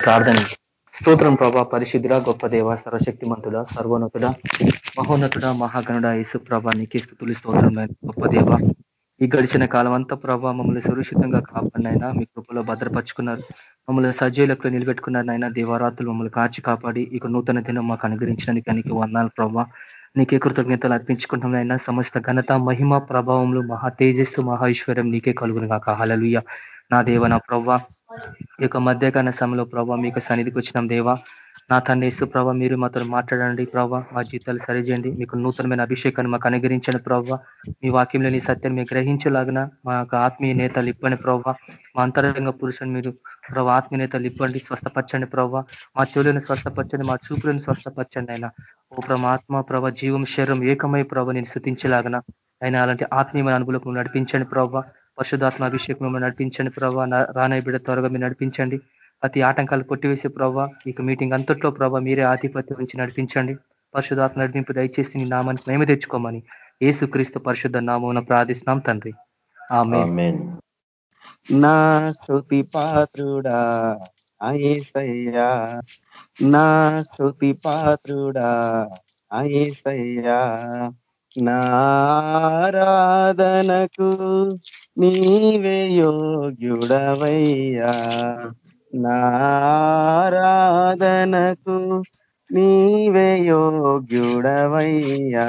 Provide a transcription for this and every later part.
ప్రార్థన. స్తోత్రం ప్రభా పరిశుద్ధుడ గొప్ప దేవ సర్వశక్తిమంతుడ సర్వోన్నతుడ మహోన్నతుడ మహాగణుడ యేసు ప్రభా నీకే స్థుతులు స్తోత్రం గొప్ప దేవ. ఈ గడిచిన కాలం అంతా ప్రభా మమ్మల్ని సురక్షితంగా కాపాడినైనా మీ కృపలో భద్రపరుచుకున్నారు. మమ్మల్ని సజీలకు నిలబెట్టుకున్నారనైనా దేవారాతులు మమ్మల్ని కాచి కాపాడి ఇక నూతన దినం మాకు అనుగ్రహించడానికి నీకు వందాలు ప్రభా. నీకే కృతజ్ఞతలు అర్పించుకుంటున్నాం సమస్త ఘనత మహిమ ప్రభావంలో మహా తేజస్సు మహా ఐశ్వర్యం నీకే కలుగును కాక హలలుయ నా దేవ నా ప్రవ్వ ఈ యొక్క మధ్యకాల సమయంలో ప్రభావ మీకు సన్నిధికి వచ్చినాం దేవా. నా తన ఇసు ప్రభావ మీరు మాతో మాట్లాడండి ప్రభావ మా జీతాలు సరిచేయండి. మీకు నూతనమైన అభిషేకాన్ని మాకు అనుగ్రహించండి ప్రభావ మీ వాక్యంలో నీ సత్యం మీరు గ్రహించలాగిన మా యొక్క ఆత్మీయ నేతలు ఇప్పండి ప్రభావ మా అంతరంగ పురుషుని మీరు ప్రభావ ఆత్మీయ నేతలు ఇప్పండి స్వస్థపరచండి ప్రభావ మా చెవులను స్వస్థపరచండి మా చూపులను స్వస్థపరచండి అయినా. ఓ ఆత్మ ప్రభ జీవం శరీరం ఏకమై ప్రభ నేను శృతించలాగన అయినా అలాంటి ఆత్మీయమైన అనుభవం నడిపించండి ప్రభావ పరిశుధాత్మ అభిషేకం మిమ్మల్ని నడిపించండి ప్రభావ రానయ్య బిడ్డ త్వరగా మీరు నడిపించండి. ప్రతి ఆటంకాలు కొట్టివేసే ప్రభావ ఇక మీటింగ్ అంతట్లో ప్రభావ మీరే ఆధిపత్యం నుంచి నడిపించండి. పరిశుధాత్మ నడిపింపు దయచేసి నీ నామానికి మేమే తెచ్చుకోమని ఏసుక్రీస్తు పరిశుద్ధ నామం ప్రార్థిస్తున్నాం తండ్రి. నా స్థుతి పాత్రుడా నా స్థుతి పాత్రుడా అయ్యా నారాధనకు నీవే యోగ్యుడవయ్యా. నారాధనకు నీవే యోగ్యుడవయ్యా.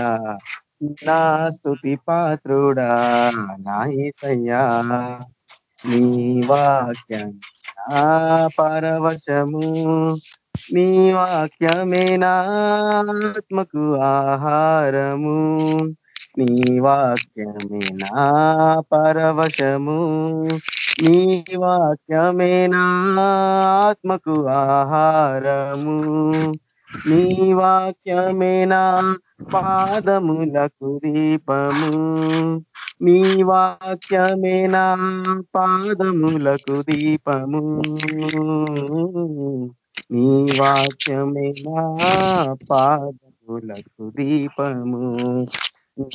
నా స్థుతి పాత్రుడా నాయసయ్యా నీ వాక్యం నా పరవశము నీ వాక్యమే నాత్మకు ఆహారము. నీ వాక్యమే నా పరవశము. నీ వాక్యమే నాత్మకు ఆహారము. నీ వాక్యమే నా పాదములకు దీపము. నీ వాక్యమే నా పాదములకు దీపము. నీ వాక్యమే నా పాదములకు దీపము.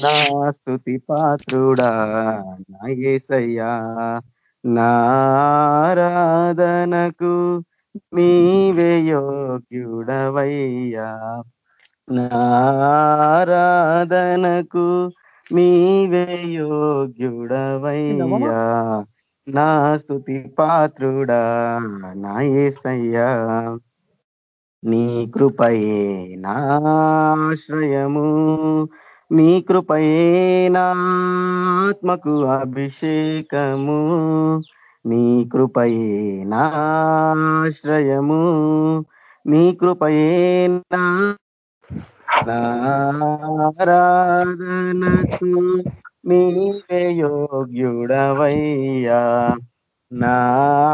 నా స్థుతి పాత్రుడా నా ఏసయ్యా నారాధనకు నీవే యోగ్యుడవయ్యా. నారాధనకు నీవే యోగ్యుడవయ్యా. నా స్థుతి పాత్రుడా నా ఏసయ్యా నీ కృపయే నాశ్రయము నీ కృపయేనాత్మకు అభిషేకము. నీ కృపయేనాశ్రయము నీ కృపయే నారాధనకు నీవే యోగ్యుడవయ్యా. నారాధనకు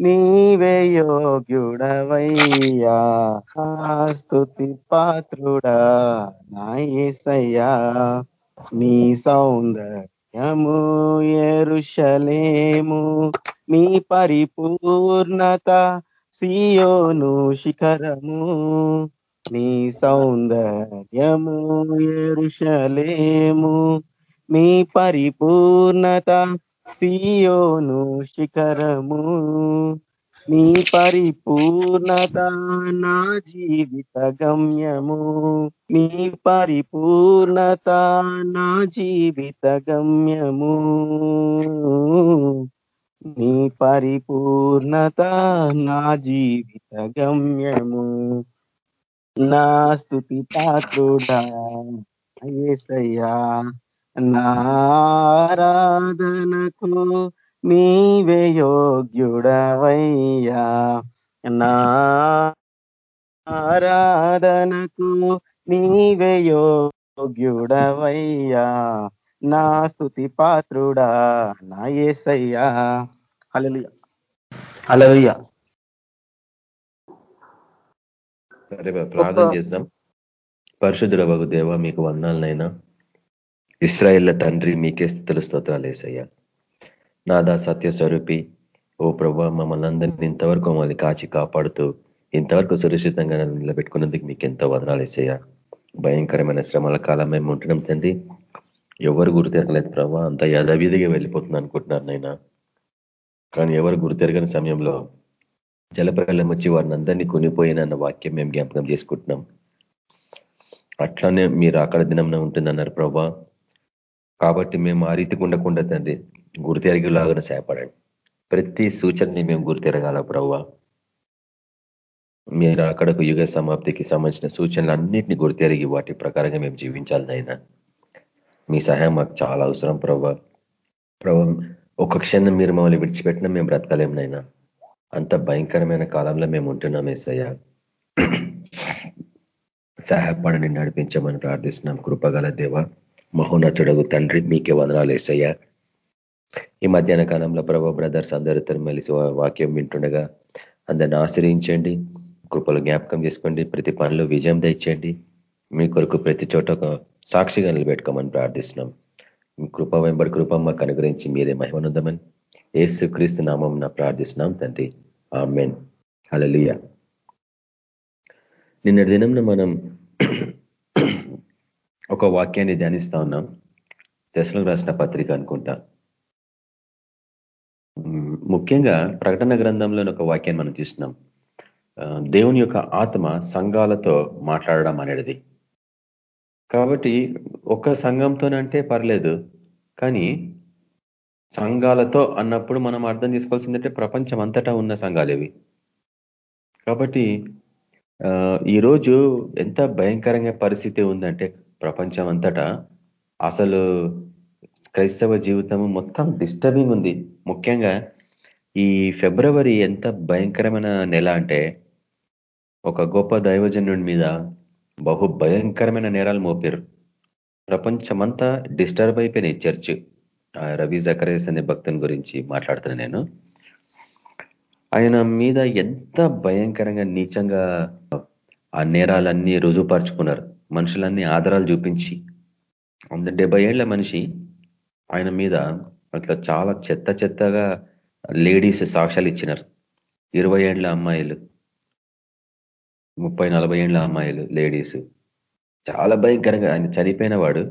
నీవే యోగ్యుడవయ్యా. స్తుతి పాత్రుడా నాయసయ్యా. నీ సౌందర్యము ఎరుషలేము. మీ పరిపూర్ణత సియోను శిఖరము. నీ సౌందర్యము ఎరుషలేము. మీ పరిపూర్ణత సియోను శిఖరము నీ పరిపూర్ణత నా జీవిత గమ్యము. నీ పరిపూర్ణత నా జీవిత గమ్యము. నీ పరిపూర్ణత నా జీవిత గమ్యము. నా స్థుతి పాత్రుడా ఏసయ్యా నారాధనకు నీవే యోగ్యుడవయ్యా. నారాధనకు నీవే యోగ్యుడవయ్యా. నా స్థుతి పాత్రుడా నా ఏసయ్యా. అలలుయ అలలుయ సరే ప్రార్థన చేద్దాం. పరిశుద్ధుల బగు దేవ మీకు వందాలనైనా ఇస్రాయేళ్ళ తండ్రి మీకే స్థితుల స్తోత్రాలు వేసయ్యా నాదా సత్యస్వరూపి ఓ ప్రభా మమ్మల్ని అందరినీ ఇంతవరకు మమ్మల్ని కాచి కాపాడుతూ ఇంతవరకు సురక్షితంగా నిలబెట్టుకున్నందుకు మీకు ఎంతో వదనాలు వేసయ్యా భయంకరమైన శ్రమల కాలం మేము ఉంటున్నాం తండ్రి. ఎవరు గుర్తెరగలేదు ప్రభా అంత యథావిధిగా వెళ్ళిపోతుంది అనుకుంటున్నారు నైనా కానీ ఎవరు గుర్తెరగని సమయంలో జలప్రలయం వచ్చి వారిని అందరినీ కొనిపోయినన్న వాక్యం మేము జ్ఞాపకం చేసుకుంటున్నాం. అట్లానే మీరు అక్కడ దినంలో ఉంటుందన్నారు ప్రభా. కాబట్టి మేము ఆ రీతి ఉండకుండా తండ్రి గుర్తెరిగేలాగా సేపడండి. ప్రతి సూచనని మేము గుర్తెరగాల ప్రవ్వ? మీరు అక్కడకు యుగ సమాప్తికి సంబంధించిన సూచనలు అన్నింటినీ గుర్తెరిగి వాటి ప్రకారంగా మేము జీవించాలనైనా మీ సహాయం మాకు చాలా అవసరం ప్రభా ప్రభా ఒక క్షణం మీరు మమ్మల్ని విడిచిపెట్టినా మేము బ్రతకలేమునైనా అంత భయంకరమైన కాలంలో మేము ఉంటున్నాం ఏసయ్య. సహాయపడని నడిపించమని ప్రార్థిస్తున్నాం కృపగల దేవ. మహోన్నతుడగు తండ్రి మీకే వందనాలు వేసయ్యా ఈ మధ్యాహ్న కాలంలో ప్రభా బ్రదర్స్ అందరితో మెలిసి వాక్యం వింటుండగా అందరిని ఆశ్రయించండి కృపలు జ్ఞాపకం చేసుకోండి ప్రతి పనిలో విజయం తెచ్చండి మీ కొరకు ప్రతి చోట ఒక సాక్షిగా నిలబెట్టుకోమని ప్రార్థిస్తున్నాం. మీ కృప వెంబడి కృప మాకు అనుగ్రహించి మీరే మహిమనుందమని ఏసు క్రీస్తు నామం ప్రార్థిస్తున్నాం తండ్రి. ఆమెన్. హలలియ నిన్న దినంన మనం ఒక వాక్యాన్ని ధ్యానిస్తా ఉన్నాం. దశలకు రాసిన పత్రిక అనుకుంటా. ముఖ్యంగా ప్రకటన గ్రంథంలోని ఒక వాక్యాన్ని మనం చూస్తున్నాం. దేవుని యొక్క ఆత్మ సంఘాలతో మాట్లాడడం అనేది కాబట్టి ఒక సంఘంతోనంటే పర్లేదు కానీ సంఘాలతో అన్నప్పుడు మనం అర్థం చేసుకోవాల్సిందంటే ప్రపంచం అంతటా ఉన్న సంఘాలు ఇవి కాబట్టి ఈరోజు ఎంత భయంకరంగా పరిస్థితి ఉందంటే ప్రపంచం అంతటా అసలు క్రైస్తవ జీవితం మొత్తం డిస్టర్బింగ్ ఉంది. ముఖ్యంగా ఈ ఫిబ్రవరి ఎంత భయంకరమైన నెల అంటే ఒక గొప్ప దైవజనుడి మీద బహు భయంకరమైన నేరాలు మోపారు. ప్రపంచమంతా డిస్టర్బ్ అయిపోయినాయి. చర్చ్ రవి జకరేస్ అనే భక్తుని గురించి మాట్లాడుతున్నా నేను. ఆయన మీద ఎంత భయంకరంగా నీచంగా ఆ నేరాలన్నీ రుజువుపరుచుకున్నారు. మనుషులన్నీ ఆధారాలు చూపించి అంత డెబ్బై ఏళ్ళ మనిషి ఆయన మీద అట్లా చాలా చెత్త చెత్తగా లేడీస్ సాక్ష్యాలు ఇచ్చినారు. ఇరవై ఏళ్ళ అమ్మాయిలు ముప్పై నలభై ఏళ్ళ అమ్మాయిలు లేడీస్. చాలా భయంకరంగా ఆయన చనిపోయిన వాడు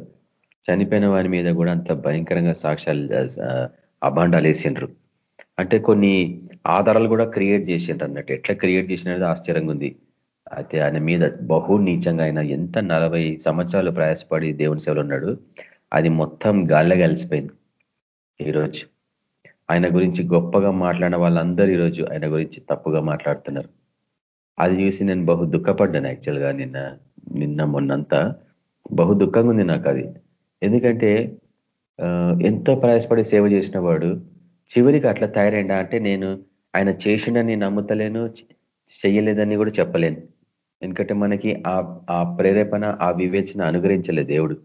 చనిపోయిన వాడి మీద కూడా అంత భయంకరంగా సాక్ష్యాలు అభాండాలు వేసిండ్రు. అంటే కొన్ని ఆధారాలు కూడా క్రియేట్ చేసిండ్రు అన్నట్టు. ఎట్లా క్రియేట్ చేసినది ఆశ్చర్యంగా ఉంది. అయితే ఆయన మీద బహు నీచంగా ఆయన ఎంత నలభై సంవత్సరాలు ప్రయాసపడి దేవుని సేవలు ఉన్నాడు అది మొత్తం గాల్లో కలిసిపోయింది ఈరోజు. ఆయన గురించి గొప్పగా మాట్లాడిన వాళ్ళందరూ ఈరోజు ఆయన గురించి తప్పుగా మాట్లాడుతున్నారు. అది చూసి నేను బహు దుఃఖపడ్డాను యాక్చువల్గా నిన్న నిన్న మొన్నంతా. బహు దుఃఖంగా ఉంది నాకు అది. ఎందుకంటే ఎంతో ప్రయాసపడి సేవ చేసిన వాడు చివరికి అట్లా తయారైండా అంటే నేను ఆయన చేసిండని నమ్ముతలేను చెయ్యలేదని కూడా చెప్పలేను. ఎందుకంటే మనకి ఆ ప్రేరేపణ ఆ వివేచన అనుగ్రహించలే దేవుడు.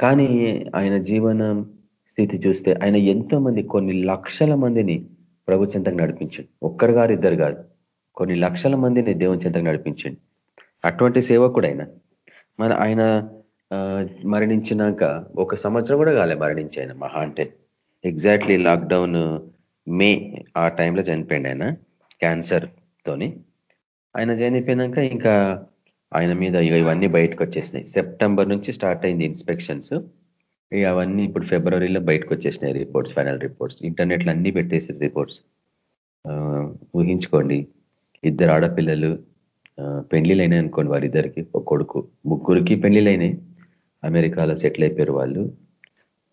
కానీ ఆయన జీవనం స్థితి చూస్తే ఆయన ఎంతో మంది కొన్ని లక్షల మందిని ప్రభు చెంతకు నడిపించండి. ఒక్కరు గారు ఇద్దరు కాదు. కొన్ని లక్షల మందిని దేవుని చెంతకు నడిపించండి. అటువంటి సేవకుడు ఆయన మన ఆయన మరణించినాక ఒక సంవత్సరం కూడా కాలే మరణించి ఆయన మహా అంటే. ఎగ్జాక్ట్లీ లాక్డౌన్ మే ఆ టైంలో చనిపోయింది ఆయన క్యాన్సర్ తోని. ఆయన చనిపోయినాక ఇంకా ఆయన మీద ఇవన్నీ బయటకు వచ్చేసినాయి సెప్టెంబర్ నుంచి స్టార్ట్ అయింది ఇన్స్పెక్షన్స్ ఇక అవన్నీ ఇప్పుడు ఫిబ్రవరిలో బయటకు వచ్చేసినాయి రిపోర్ట్స్ ఫైనల్ రిపోర్ట్స్ ఇంటర్నెట్లో అన్ని పెట్టేసి రిపోర్ట్స్ ఊహించుకోండి. ఇద్దరు ఆడపిల్లలు పెళ్ళిలైనాయి అనుకోండి వారిద్దరికి ఒక కొడుకు. ముగ్గురికి పెళ్ళిలైనాయి అమెరికాలో సెటిల్ అయిపోయారు వాళ్ళు.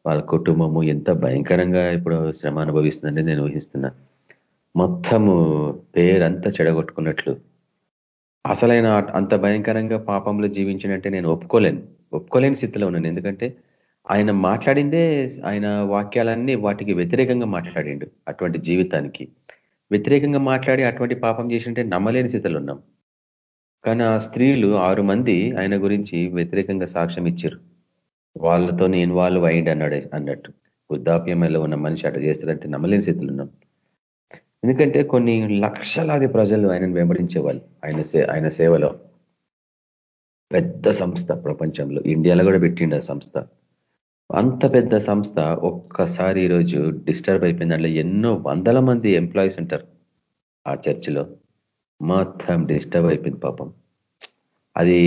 వాళ్ళ కుటుంబము ఎంత భయంకరంగా ఇప్పుడు శ్రమ అనుభవిస్తుందని నేను ఊహిస్తున్నా. మొత్తము పేరంతా చెడగొట్టుకున్నట్లు. అసలైన అంత భయంకరంగా పాపంలో జీవించినట్టే నేను ఒప్పుకోలేను. ఒప్పుకోలేని స్థితిలో ఉన్నాను. ఎందుకంటే ఆయన మాట్లాడిందే ఆయన వాక్యాలన్నీ వాటికి వ్యతిరేకంగా మాట్లాడిండు అటువంటి జీవితానికి. వ్యతిరేకంగా మాట్లాడి అటువంటి పాపం చేసింటే నమ్మలేని స్థితిలో ఉన్నాం. కానీ ఆ స్త్రీలు ఆరు మంది ఆయన గురించి వ్యతిరేకంగా సాక్ష్యం ఇచ్చారు. వాళ్ళతో ఇన్వాల్వ్ అయ్యిండి అన్నాడు అన్నట్టు. వృద్ధాప్యంలో ఉన్న మనిషి అట్లా చేస్తాడంటే నమ్మలేని స్థితిలో ఉన్నాం. ఎందుకంటే కొన్ని లక్షలాది ప్రజలు ఆయనను వెంబడించేవాళ్ళు. ఆయన ఆయన సేవలో. పెద్ద సంస్థ ప్రపంచంలో. ఇండియాలో కూడా పెట్టిండ సంస్థ. అంత పెద్ద సంస్థ ఒక్కసారి ఈరోజు డిస్టర్బ్ అయిపోయింది. దాంట్లో ఎన్నో వందల మంది ఎంప్లాయీస్ ఉంటారు ఆ చర్చిలో. మొత్తం డిస్టర్బ్ అయిపోయింది పాపం. అది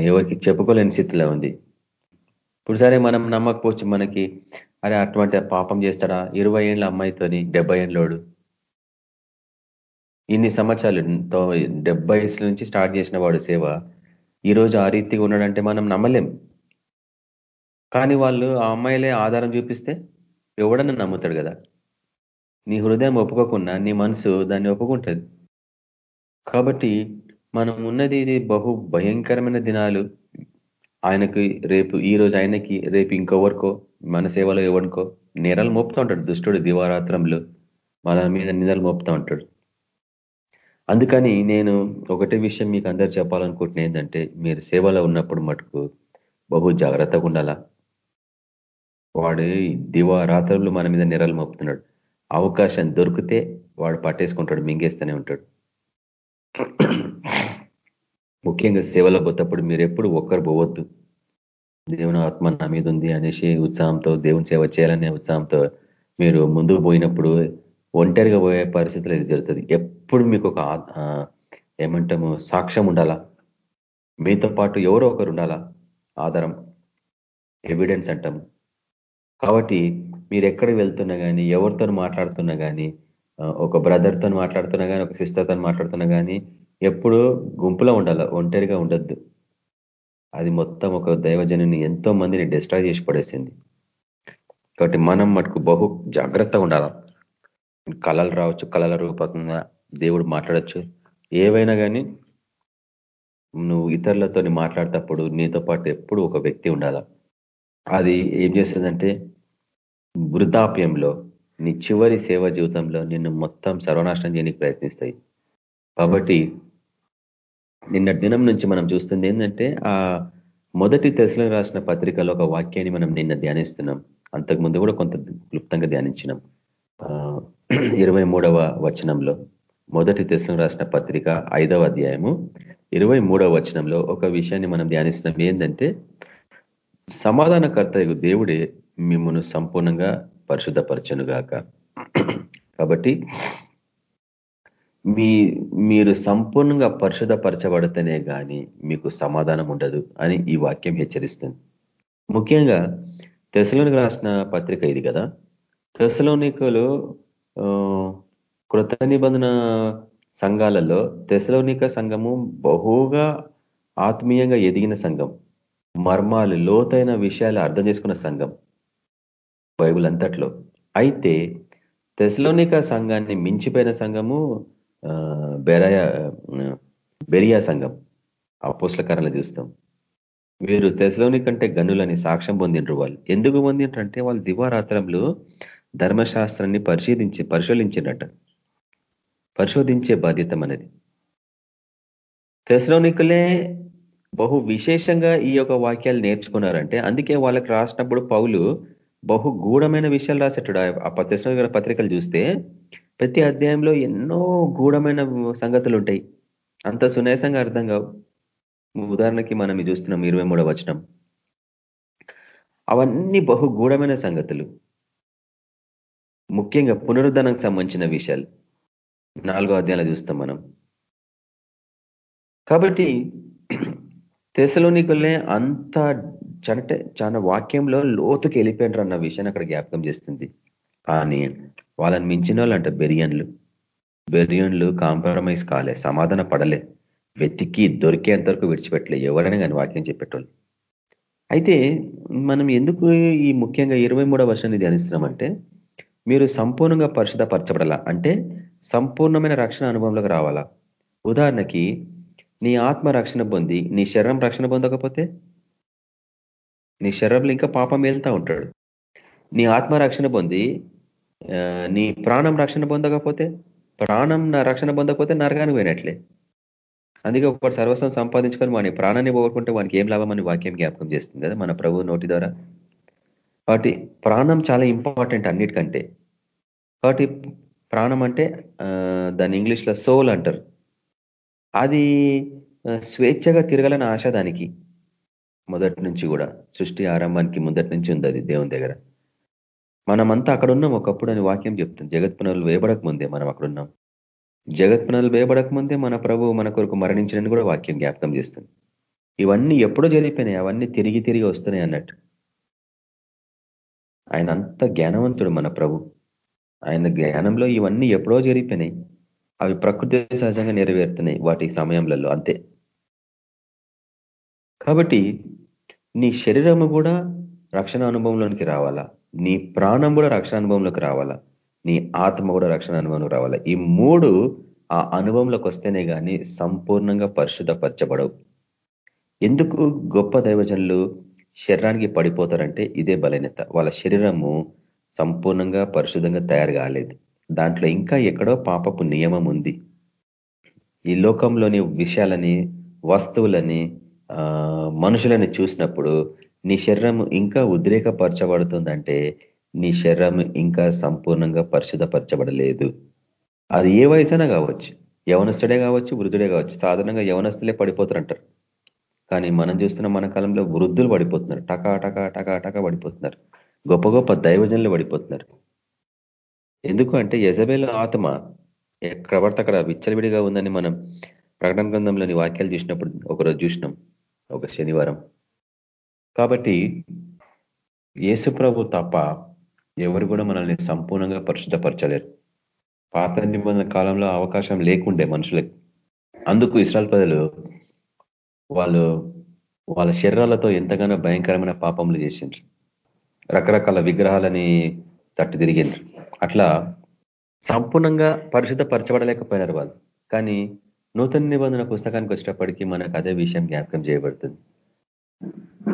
ఎవరికి చెప్పుకోలేని స్థితిలో ఉంది. ఇప్పుడు సరే మనం నమ్మకపోవచ్చు మనకి. అరే అటువంటి పాపం చేస్తాడా? ఇరవై ఏళ్ళ అమ్మాయితోని డెబ్బై ఏళ్ళోడు ఇన్ని సంవత్సరాలు డెబ్బై నుంచి స్టార్ట్ చేసిన వాడు సేవ ఈరోజు ఆ రీతిగా ఉన్నాడంటే మనం నమ్మలేం. కానీ వాళ్ళు ఆ అమ్మాయిలే ఆధారం చూపిస్తే ఎవడన్నా నమ్ముతాడు కదా. నీ హృదయం ఒప్పుకోకుండా నీ మనసు దాన్ని ఒప్పుకుంటుంది. కాబట్టి మనం ఉన్నది ఇది బహు భయంకరమైన దినాలు. ఆయనకి రేపు ఈ రోజు ఆయనకి రేపు ఇంకొవరికో మన సేవలో ఎవరికో నేరాలు మోపుతూ ఉంటాడు. దుష్టుడు దివారాత్రంలో మన మీద నిందలు మోపుతూ ఉంటాడు. అందుకని నేను ఒకటే విషయం మీకు అందరు చెప్పాలనుకుంటున్నా ఏంటంటే మీరు సేవలో ఉన్నప్పుడు మటుకు బహు జాగ్రత్తగా ఉండాలా? వాడు దివారాత్రులు మన మీద నిరలు మోపుతున్నాడు. అవకాశం దొరికితే వాడు పట్టేసుకుంటాడు మింగేస్తూనే ఉంటాడు. ముఖ్యంగా సేవలో పోతప్పుడు మీరు ఎప్పుడు ఒక్కరు పోవద్దు. దేవుని ఆత్మ నా మీద ఉంది అనేసి ఉత్సాహంతో దేవుని సేవ చేయాలనే ఉత్సాహంతో మీరు ముందుకు పోయినప్పుడు ఒంటరిగా పోయే పరిస్థితులు ఇది జరుగుతుంది ఎప్పుడు మీకు ఒక ఏమంటాము సాక్ష్యం ఉండాలా? మీతో పాటు ఎవరో ఒకరు ఉండాలా? ఆధారం ఎవిడెన్స్ అంటాము. కాబట్టి మీరు ఎక్కడికి వెళ్తున్నా కానీ ఎవరితో మాట్లాడుతున్నా కానీ ఒక బ్రదర్తో మాట్లాడుతున్నా కానీ ఒక సిస్టర్తో మాట్లాడుతున్నా కానీ ఎప్పుడు గుంపులో ఉండాల? ఒంటరిగా ఉండొద్దు. అది మొత్తం ఒక దైవజనుని ఎంతో మందిని డిస్ట్రాయ్ చేసి పడేసింది. కాబట్టి మనం మటుకు బహు జాగ్రత్తగా ఉండాలి? కళలు రావచ్చు కళల రూపకంగా దేవుడు మాట్లాడచ్చు. ఏవైనా కానీ నువ్వు ఇతరులతో మాట్లాడేటప్పుడు నీతో పాటు ఎప్పుడు ఒక వ్యక్తి ఉండాల? అది ఏం చేస్తుందంటే వృద్ధాప్యంలో నీ చివరి సేవ జీవితంలో నిన్ను మొత్తం సర్వనాశనం చేయడానికి ప్రయత్నిస్తాయి. కాబట్టి నిన్న దినం నుంచి మనం చూస్తుంది ఏంటంటే ఆ మొదటి దశలో రాసిన పత్రికలో ఒక వాక్యాన్ని మనం నిన్న ధ్యానిస్తున్నాం. అంతకుముందు కూడా కొంత క్లుప్తంగా ధ్యానించినాం. ఇరవై మూడవ వచనంలో. మొదటి దశలో రాసిన పత్రిక ఐదవ అధ్యాయము ఇరవై వచనంలో ఒక విషయాన్ని మనం ధ్యానిస్తున్నాం. ఏంటంటే సమాధానకర్త దేవుడే మిమ్మల్ని సంపూర్ణంగా పరిశుద్ధపరచనుగాక. కాబట్టి మీ మీరు సంపూర్ణంగా పరిశుధపరచబడితేనే కానీ మీకు సమాధానం ఉండదు అని ఈ వాక్యం హెచ్చరిస్తుంది. ముఖ్యంగా తెసలోనికి రాసిన పత్రిక ఇది కదా. తెసలోనికలో కృత నిబంధన సంఘాలలో తెసలోనిక సంఘము బహుగా ఆత్మీయంగా ఎదిగిన సంఘం. మర్మాలు లోతైన విషయాలు అర్థం చేసుకున్న సంఘం. బైబుల్ అంతట్లో. అయితే తెసలోనిక సంఘాన్ని మించిపోయిన సంఘము బెరయ బెరియా సంఘం. అపోస్లకరణ చూస్తాం. వీరు తెసలోని కంటే గనులని సాక్ష్యం పొందిండ్రు వాళ్ళు. ఎందుకు పొందిండ్రు అంటే వాళ్ళు దివారాత్రంలో ధర్మశాస్త్రాన్ని పరిశీలించి పరిశీలించినట్టు. పరిశోధించే బాధ్యత అనేది తెసలోనికులే బహు విశేషంగా ఈ యొక్క వాక్యాలు నేర్చుకున్నారంటే అందుకే వాళ్ళకి రాసినప్పుడు పౌలు బహు గూఢమైన విషయాలు రాసేటాడు. ఆ తెసలోని పత్రికలు చూస్తే ప్రతి అధ్యాయంలో ఎన్నో గూఢమైన సంగతులు ఉంటాయి అంత సునాయాసంగా అర్థం కావు. ఉదాహరణకి మనం చూస్తున్నాం ఇరవై మూడవ వచనం. అవన్నీ బహు గూఢమైన సంగతులు. ముఖ్యంగా పునరుద్ధరణకు సంబంధించిన విషయాలు. నాలుగో అధ్యాయంలో చూస్తాం మనం. కాబట్టి తెసలోనికులనే అంత చంటే చాలా వాక్యంలో లోతుకి వెళ్ళిపోయినారు అన్న విషయాన్ని అక్కడ జ్ఞాపకం చేస్తుంది. కానీ వాళ్ళని మించిన వాళ్ళంట బెరియన్లు. బెరియన్లు కాంప్రమైజ్ కాలే సమాధాన పడలే. వెతికి దొరికేంత వరకు విడిచిపెట్టలే ఎవరైనా కానీ వాక్యం చెప్పేటోళ్ళు. అయితే మనం ఎందుకు ఈ ముఖ్యంగా ఇరవై మూడవ వర్షాన్ని ధ్యానిస్తున్నామంటే మీరు సంపూర్ణంగా పరిశుధపరచబడాల అంటే సంపూర్ణమైన రక్షణ అనుభవంలోకి రావాలా? ఉదాహరణకి నీ ఆత్మ రక్షణ పొంది నీ శరీరం రక్షణ పొందకపోతే? నీ శరీరంలో ఇంకా పాపం వెళ్తా ఉంటాడు. నీ ఆత్మ రక్షణ పొంది నీ ప్రాణం రక్షణ పొందకపోతే? ప్రాణం రక్షణ పొందకపోతే నరగానికి పోయినట్లే. అందుకే ఒకటి సర్వస్వం సంపాదించుకొని వాని ప్రాణాన్ని పోగొట్టుకుంటే వానికి ఏం లాభం అని వాక్యం జ్ఞాపకం చేస్తుంది కదా మన ప్రభు నోటి ద్వారా. కాబట్టి ప్రాణం చాలా ఇంపార్టెంట్ అన్నిటికంటే. కాబట్టి ప్రాణం అంటే దాన్ని ఇంగ్లీష్లో సోల్ అంటారు. అది స్వేచ్ఛగా తిరగలని ఆశ దానికి. మొదటి నుంచి కూడా సృష్టి ఆరంభానికి మొదటి నుంచి ఉంది అది దేవుని దగ్గర. మనమంతా అక్కడ ఉన్నాం ఒకప్పుడు అని వాక్యం చెప్తుంది. జగత్ పునరులు వేయబడక ముందే మనం అక్కడ ఉన్నాం జగత్ పునరులు వేయబడక ముందే మన ప్రభు మన కొరకు మరణించడని కూడా వాక్యం జ్ఞాపకం చేస్తుంది. ఇవన్నీ ఎప్పుడో జరిగిపోయినాయి అవన్నీ తిరిగి తిరిగి వస్తున్నాయి అన్నట్టు. ఆయన అంత జ్ఞానవంతుడు మన ప్రభు. ఆయన జ్ఞానంలో ఇవన్నీ ఎప్పుడో జరిగిపోయినాయి అవి ప్రకృతి సహజంగా నెరవేరుతున్నాయి వాటి సమయంలో అంతే. కాబట్టి నీ శరీరము కూడా రక్షణ అనుభవంలోనికి రావాలా? నీ ప్రాణం కూడా రక్షణ అనుభవంలోకి రావాలా? నీ ఆత్మ కూడా రక్షణ అనుభవంలోకి రావాలా? ఈ మూడు ఆ అనుభవంలోకి వస్తేనే కానీ సంపూర్ణంగా పరిశుద్ధపరచబడవు. ఎందుకు గొప్ప దైవజనులు శరీరానికి పడిపోతారంటే ఇదే బలహీనత. వాళ్ళ శరీరము సంపూర్ణంగా పరిశుద్ధంగా తయారు కాలేదు. దాంట్లో ఇంకా ఎక్కడో పాపపు నియమం ఉంది. ఈ లోకంలోని విషయాలని వస్తువులని మనుషులని చూసినప్పుడు నీ శరీరం ఇంకా ఉద్రేకపరచబడుతుందంటే నీ శరీరం ఇంకా సంపూర్ణంగా పరిశుద్ధపరచబడలేదు. అది ఏ వయసైనా కావచ్చు యవనస్తుడే కావచ్చు వృద్ధుడే కావచ్చు సాధారణంగా యవనస్తులే పడిపోతారంటారు. కానీ మనం చూస్తున్న మన కాలంలో వృద్ధులు పడిపోతున్నారు. టకా టకా టకా టకా పడిపోతున్నారు. గొప్ప గొప్ప దైవజనులు పడిపోతున్నారు. ఎందుకు అంటే యజబేల ఆత్మ ఎక్కడ పడితే అక్కడ విచ్చలవిడిగా ఉందని మనం ప్రకటన గ్రంథంలోని వాక్యాలు చూసినప్పుడు ఒకరోజు చూసినాం ఒక శనివారం. కాబట్టి యేసు ప్రభు తప్ప ఎవరు కూడా మనల్ని సంపూర్ణంగా పరిశుద్ధపరచలేరు. పాత నిబంధన కాలంలో అవకాశం లేకుండే మనుషులకి. అందుకు ఇస్రాల్ ప్రజలు వాళ్ళు వాళ్ళ శరీరాలతో ఎంతగానో భయంకరమైన పాపములు చేసిండ్రు. రకరకాల విగ్రహాలని తట్టు తిరిగిండ్రు. అట్లా సంపూర్ణంగా పరిశుద్ధపరచబడలేకపోయినారు వాళ్ళు. కానీ నూతన నిబంధన పుస్తకానికి వచ్చేటప్పటికీ మనకు అదే విషయం జ్ఞాపకం చేయబడుతుంది.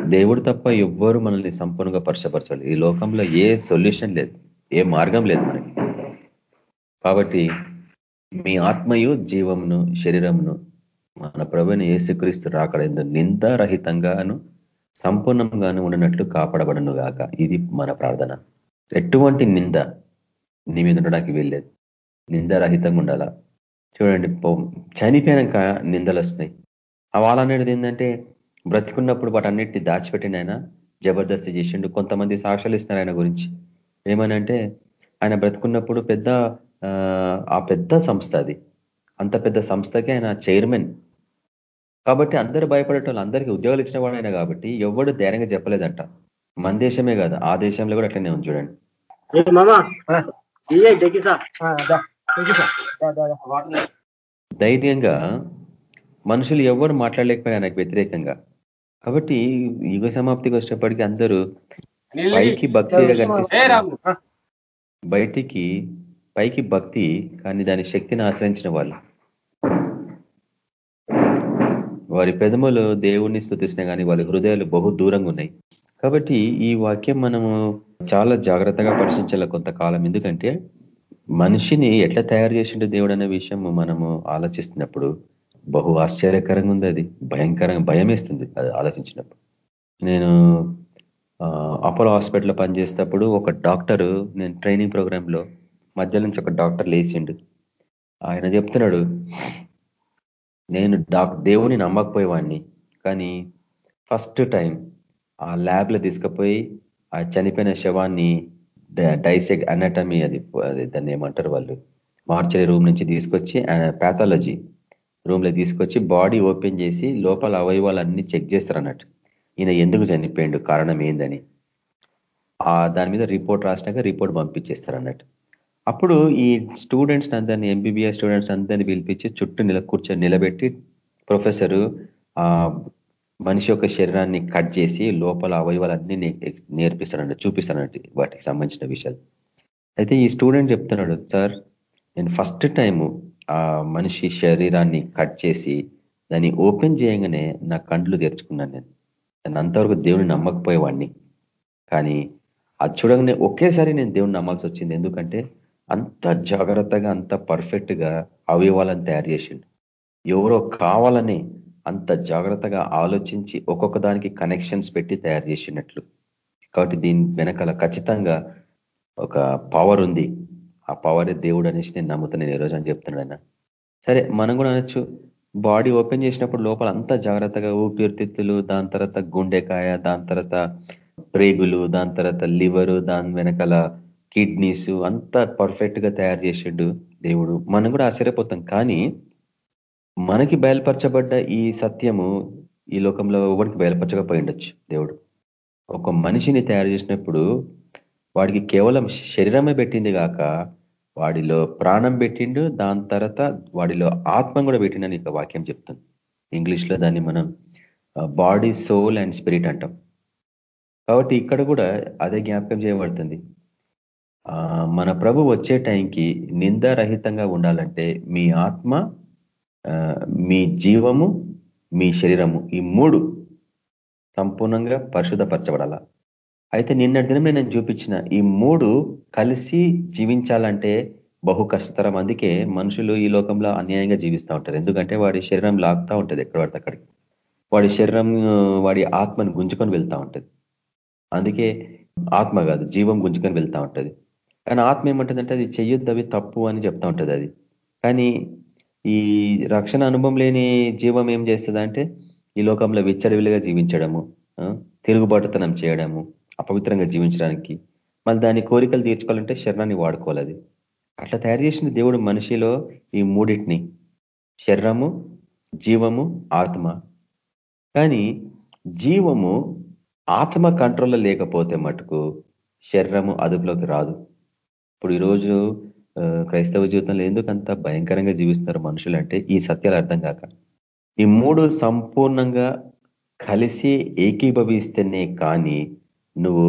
దేవుడు తప్ప ఎవ్వరు మనల్ని సంపూర్ణంగా పరిశపరచాలి ఈ లోకంలో ఏ సొల్యూషన్ లేదు. ఏ మార్గం లేదు మనకి. కాబట్టి మీ ఆత్మయు జీవమును శరీరమును మన ప్రభుని ఏసుక్రీస్తు రాకడ నిందారహితంగాను సంపూర్ణంగాను ఉండినట్లు కాపాడబడను గాక. ఇది మన ప్రార్థన. ఎటువంటి నింద నీ మీద ఉండడానికి వెళ్ళేది నిందారహితంగా ఉండాలా? చూడండి చనిపోయాక నిందలు వస్తున్నాయి వాళ్ళనేది ఏంటంటే బ్రతికున్నప్పుడు వాటన్నిటిని దాచిపెట్టిన ఆయన జబర్దస్తి చేసిండు. కొంతమంది సాక్ష్యాలు ఇస్తున్నారు ఆయన గురించి. ఏమనంటే ఆయన బ్రతుకున్నప్పుడు పెద్ద ఆ పెద్ద సంస్థ అది. అంత పెద్ద సంస్థకి ఆయన చైర్మన్. కాబట్టి అందరూ భయపడేటోళ్ళు అందరికీ ఉద్యోగాలు ఇచ్చిన వాడు ఆయన కాబట్టి ఎవడు ధైర్యంగా చెప్పలేదంట. మన దేశమే కాదు ఆ దేశంలో కూడా అట్లనే ఉంది చూడండి. ధైర్యంగా మనుషులు ఎవరు మాట్లాడలేకపోయినా నాకు వ్యతిరేకంగా. కాబట్టి యుగ సమాప్తికి వచ్చేప్పటికీ అందరూ పైకి భక్తిగా కనిపిస్తారు బయటికి పైకి భక్తి కానీ దాని శక్తిని ఆశ్రయించిన వాళ్ళు. వారి పెదములు దేవుణ్ణి స్థుతిస్తున్నా కానీ వాళ్ళ హృదయాలు బహు దూరంగా ఉన్నాయి. కాబట్టి ఈ వాక్యం మనము చాలా జాగ్రత్తగా పరిశీలించాల కొంతకాలం. ఎందుకంటే మనిషిని ఎట్లా తయారు చేసిండు దేవుడు అనే విషయం మనము ఆలోచిస్తున్నప్పుడు బహు ఆశ్చర్యకరంగా ఉంది అది. భయంకరంగా భయం వేస్తుంది అది ఆలోచించినప్పుడు. నేను అపోలో హాస్పిటల్లో పనిచేసేటప్పుడు ఒక డాక్టరు నేను ట్రైనింగ్ ప్రోగ్రాంలో మధ్య నుంచి ఒక డాక్టర్ లేచిండు. ఆయన చెప్తున్నాడు నేను డాక్ దేవుని నమ్మకపోయేవాడిని కానీ ఫస్ట్ టైం ఆ ల్యాబ్లో తీసుకుపోయి ఆ చనిపోయిన శవాన్ని డైసెక్ అనటమీ అది దాన్ని ఏమంటారు వాళ్ళు? మార్చరీ రూమ్ నుంచి తీసుకొచ్చి ప్యాథాలజీ రూమ్లో తీసుకొచ్చి బాడీ ఓపెన్ చేసి లోపల అవయవాలన్నీ చెక్ చేస్తారు అన్నట్టు ఈయన ఎందుకు చనిపోయిండు? కారణం ఏందని. దాని మీద రిపోర్ట్ రాసినాక రిపోర్ట్ పంపించేస్తారు అన్నట్టు అప్పుడు ఈ స్టూడెంట్స్ అందరినీ ఎంబీబీఎస్ స్టూడెంట్స్ అందరినీ పిలిపించి చుట్టూ నిల కూర్చొని నిలబెట్టి ప్రొఫెసరు ఆ మనిషి యొక్క శరీరాన్ని కట్ చేసి లోపల అవయవాలన్నీ నేర్పిస్తానండి చూపిస్తానండి వాటికి సంబంధించిన విషయాలు. అయితే ఈ స్టూడెంట్ చెప్తున్నాడు సార్ నేను ఫస్ట్ టైము ఆ మనిషి శరీరాన్ని కట్ చేసి దాన్ని ఓపెన్ చేయగానే నా కండ్లు తెరుచుకున్నాను నేను. నేను అంతవరకు దేవుని నమ్మకపోయేవాడిని. కానీ అది చూడగానే ఒకేసారి నేను దేవుని నమ్మాల్సి వచ్చింది. ఎందుకంటే అంత జాగ్రత్తగా అంత పర్ఫెక్ట్గా అవయవాలను తయారు చేసిండు. ఎవరో కావాలని అంత జాగ్రత్తగా ఆలోచించి ఒక్కొక్క దానికి కనెక్షన్స్ పెట్టి తయారు చేసినట్లు. కాబట్టి దీని వెనకాల ఖచ్చితంగా ఒక పవర్ ఉంది. ఆ పవరే దేవుడు అనేసి నేను నమ్ముతున్నాను ఈరోజు అని చెప్తున్నాడు సరే మనం కూడా అనొచ్చు. బాడీ ఓపెన్ చేసినప్పుడు లోపల అంత జాగ్రత్తగా ఊపిరితిత్తులు దాని తర్వాత గుండెకాయ దాని తర్వాత ప్రేగులు దాని తర్వాత లివరు దాని వెనకాల కిడ్నీస్ అంతా పర్ఫెక్ట్గా తయారు చేసిండు దేవుడు. మనం కూడా ఆశ్చర్యపోతాం. కానీ మనకి బయలుపరచబడ్డ ఈ సత్యము ఈ లోకంలో ఎవరికి బయలుపరచకపోయిండొచ్చు దేవుడు. ఒక మనిషిని తయారు చేసినప్పుడు వాడికి కేవలం శరీరమే పెట్టింది కాక వాడిలో ప్రాణం పెట్టిండు దాని తర్వాత వాడిలో ఆత్మ కూడా పెట్టిండని ఇక వాక్యం చెప్తుంది. ఇంగ్లీష్లో దాన్ని మనం బాడీ సోల్ అండ్ స్పిరిట్ అంటాం. కాబట్టి ఇక్కడ కూడా అదే జ్ఞాపకం చేయబడుతుంది. మన ప్రభు వచ్చే టైంకి నిందారహితంగా ఉండాలంటే మీ ఆత్మ మీ జీవము మీ శరీరము ఈ మూడు సంపూర్ణంగా పరిశుద్ధపరచబడాల? అయితే నిన్న దినమే నేను చూపించిన ఈ మూడు కలిసి జీవించాలంటే బహు కష్టతరం. అందుకే మనుషులు ఈ లోకంలో అన్యాయంగా జీవిస్తూ ఉంటారు. ఎందుకంటే వాడి శరీరం లాగుతూ ఉంటుంది ఎక్కడ పడితే అక్కడికి. వాడి శరీరం వాడి ఆత్మను గుంజుకొని వెళ్తూ ఉంటుంది. అందుకే ఆత్మ కాదు జీవం గుంజుకొని వెళ్తూ ఉంటుంది. కానీ ఆత్మ ఏమంటుందంటే అది చెయ్యొద్దు అవి తప్పు అని చెప్తా ఉంటుంది అది. కానీ ఈ రక్షణ అనుభవం లేని జీవం ఏం చేస్తుందంటే ఈ లోకంలో విచ్చలవిలుగా జీవించడము తిరుగుబాటుతనం చేయడము అపవిత్రంగా జీవించడానికి. మళ్ళీ దాని కోరికలు తీర్చుకోవాలంటే శరణాన్ని వాడుకోవాలి అది. అట్లా తయారు చేసిన దేవుడు మనిషిలో ఈ మూడింటిని శరీరము జీవము ఆత్మ. కానీ జీవము ఆత్మ కంట్రోల్లో లేకపోతే మటుకు శరీరము అదుపులోకి రాదు. ఇప్పుడు ఈరోజు క్రైస్తవ జీవితంలో ఎందుకంత భయంకరంగా జీవిస్తున్నారు మనుషులు అంటే ఈ సత్యాలు అర్థం కాక. ఈ మూడు సంపూర్ణంగా కలిసి ఏకీభవిస్తేనే కానీ నువ్వు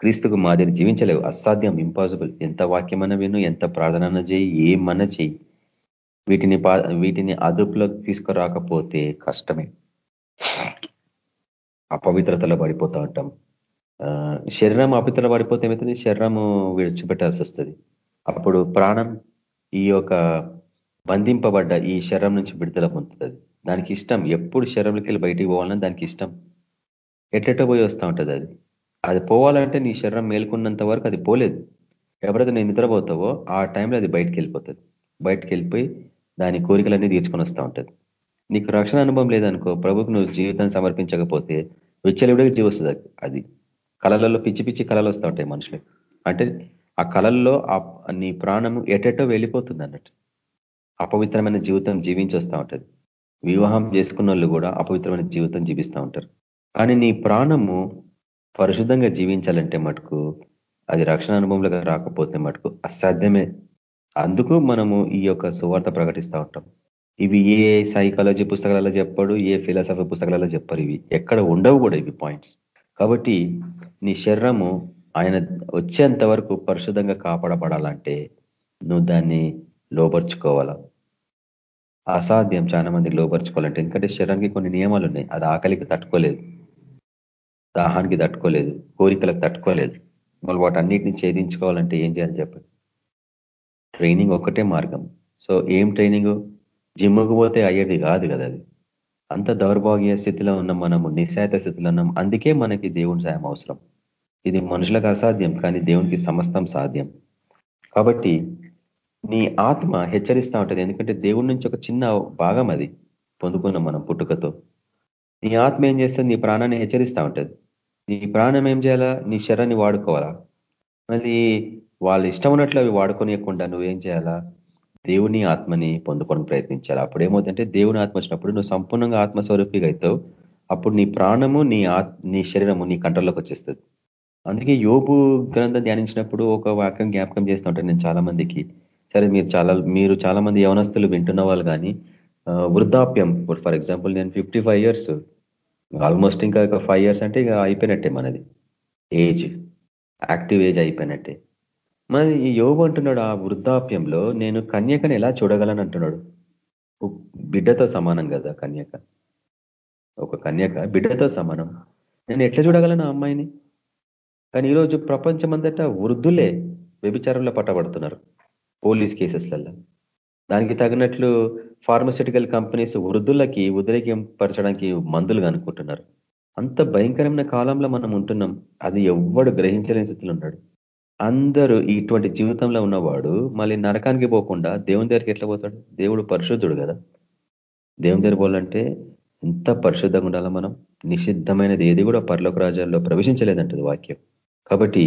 క్రీస్తుకు మాదిరి జీవించలేవు. అసాధ్యం ఇంపాసిబుల్ ఎంత వాక్యమన్న విను ఎంత ప్రార్థన చేయి ఏమన్నా చేయి. వీటిని వీటిని అదుపులోకి తీసుకురాకపోతే కష్టమే. అపవిత్రతలో పడిపోతూ ఉంటాం. శరీరం అపితల పడిపోతే ఏమవుతుంది శరీరము విడిచిపెట్టాల్సి వస్తుంది. అప్పుడు ప్రాణం ఈ యొక్క బంధింపబడ్డ ఈ శరీరం నుంచి విడుదల పొందుతుంది. దానికి ఇష్టం ఎప్పుడు శరీరంలోకి వెళ్ళి బయటికి పోవాలని దానికి ఇష్టం. ఎట్టెట్ట పోయి వస్తూ ఉంటుంది అది. అది పోవాలంటే నీ శరీరం మేల్కొన్నంత వరకు అది పోలేదు. ఎవరైతే నేను నిద్రపోతావో ఆ టైంలో అది బయటికి వెళ్ళిపోతుంది. బయటికి వెళ్ళిపోయి దాని కోరికలన్నీ తీర్చుకొని వస్తూ ఉంటుంది. నీకు రక్షణ అనుభవం లేదనుకో ప్రభుకు నువ్వు జీవితాన్ని సమర్పించకపోతే విచ్చలివిడిగా జీవస్తుంది అది. కళలలో పిచ్చి పిచ్చి కళలు వస్తూ ఉంటాయి మనుషులు అంటే ఆ కళల్లో నీ ప్రాణము ఎటెటో వెళ్ళిపోతుంది అన్నట్టు. అపవిత్రమైన జీవితం జీవించి వస్తూ ఉంటుంది. వివాహం చేసుకున్న కూడా అపవిత్రమైన జీవితం జీవిస్తూ ఉంటారు. కానీ నీ ప్రాణము పరిశుద్ధంగా జీవించాలంటే మటుకు అది రక్షణ అనుభవంలో రాకపోతే మటుకు అసాధ్యమే. అందుకు మనము ఈ యొక్క సువార్త ప్రకటిస్తూ ఉంటాం. ఇవి ఏ సైకాలజీ పుస్తకాలలో చెప్పడు ఏ ఫిలాసఫీ పుస్తకాలలో చెప్పరు ఇవి. ఎక్కడ ఉండవు కూడా ఇవి పాయింట్స్. కాబట్టి నీ శరీరము ఆయన వచ్చేంత వరకు పరిశుద్ధంగా కాపాడబడాలంటే నువ్వు దాన్ని లోపరుచుకోవాలా అసాధ్యం చాలా మందికి లోపరుచుకోవాలంటే ఎందుకంటే శరీరానికి కొన్ని నియమాలు ఉన్నాయి. అది ఆకలికి తట్టుకోలేదు. దాహానికి తట్టుకోలేదు. కోరికలకు తట్టుకోలేదు. వాళ్ళు వాటన్నిటిని ఛేదించుకోవాలంటే ఏం చేయాలని చెప్పండి? ట్రైనింగ్ ఒక్కటే మార్గం. సో ఏం ట్రైనింగ్ జిమ్ముకు పోతే అయ్యేది కాదు కదా అది. అంత దౌర్భాగ్య స్థితిలో ఉన్న మనము నిశాయత స్థితిలో ఉన్నాం. అందుకే మనకి దేవుని సాయం అవసరం. ఇది మనుషులకు అసాధ్యం కానీ దేవునికి సమస్తం సాధ్యం. కాబట్టి నీ ఆత్మ హెచ్చరిస్తూ ఉంటుంది. ఎందుకంటే దేవుడి నుంచి ఒక చిన్న భాగం అది పొందుకున్నాం మనం పుట్టుకతో. నీ ఆత్మ ఏం చేస్తుంది? నీ ప్రాణాన్ని హెచ్చరిస్తూ ఉంటుంది. నీ ప్రాణం ఏం చేయాలా? నీ శరాన్ని వాడుకోవాలా? మళ్ళీ వాళ్ళు ఇష్టం ఉన్నట్లు అవి వాడుకోనియకుండా నువ్వేం చేయాలా? దేవుని ఆత్మని పొందుకోవడం ప్రయత్నించాలి. అప్పుడు ఏమవుతుందంటే దేవుని ఆత్మ వచ్చినప్పుడు నువ్వు సంపూర్ణంగా ఆత్మస్వరూపిగా అవుతావు. అప్పుడు నీ ప్రాణము నీ నీ శరీరము నీ కంట్రోల్లోకి వచ్చేస్తుంది. అందుకే యోపు గ్రంథం ధ్యానించినప్పుడు ఒక వాక్యం జ్ఞాపకం చేస్తూ ఉంటాను నేను చాలా మందికి సరే మీరు చాలా మీరు చాలా మంది యవనస్తులు వింటున్న వాళ్ళు కానీ వృద్ధాప్యం ఫర్ ఎగ్జాంపుల్ నేను ఫిఫ్టీ ఇయర్స్ ఆల్మోస్ట్ ఇంకా ఫైవ్ ఇయర్స్ అంటే ఇక అయిపోయినట్టే మనది. ఏజ్ యాక్టివ్ ఏజ్ అయిపోయినట్టే. మరి ఈ యోగు అంటున్నాడు ఆ వృద్ధాప్యంలో నేను కన్యకని ఎలా చూడగలను అంటున్నాడు? బిడ్డతో సమానం కదా కన్యక? ఒక కన్యక బిడ్డతో సమానం. నేను ఎట్లా చూడగలను ఆ అమ్మాయిని? కానీ ఈరోజు ప్రపంచమంతటా వృద్ధులే వ్యభిచారంలో పట్టబడుతున్నారు పోలీస్ కేసెస్లలో దానికి తగినట్లు ఫార్మస్యూటికల్ కంపెనీస్ వృద్ధులకి ఉద్రేకింపరచడానికి మందులుగా మందులు అంత భయంకరమైన కాలంలో మనం ఉంటున్నాం అది ఎవ్వడు గ్రహించలేని స్థితిలో ఉన్నాడు. అందరూ ఇటువంటి జీవితంలో ఉన్నవాడు మళ్ళీ నరకానికి పోకుండా దేవుని దగ్గరికి ఎట్లా పోతాడు? దేవుడు పరిశుద్ధుడు కదా. దేవుని దగ్గర పోవాలంటే ఎంత పరిశుద్ధంగా ఉండాలో మనం? నిషిద్ధమైనది ఏది కూడా పర్లోక రాజ్యాల్లో ప్రవేశించలేదంటది వాక్యం. కాబట్టి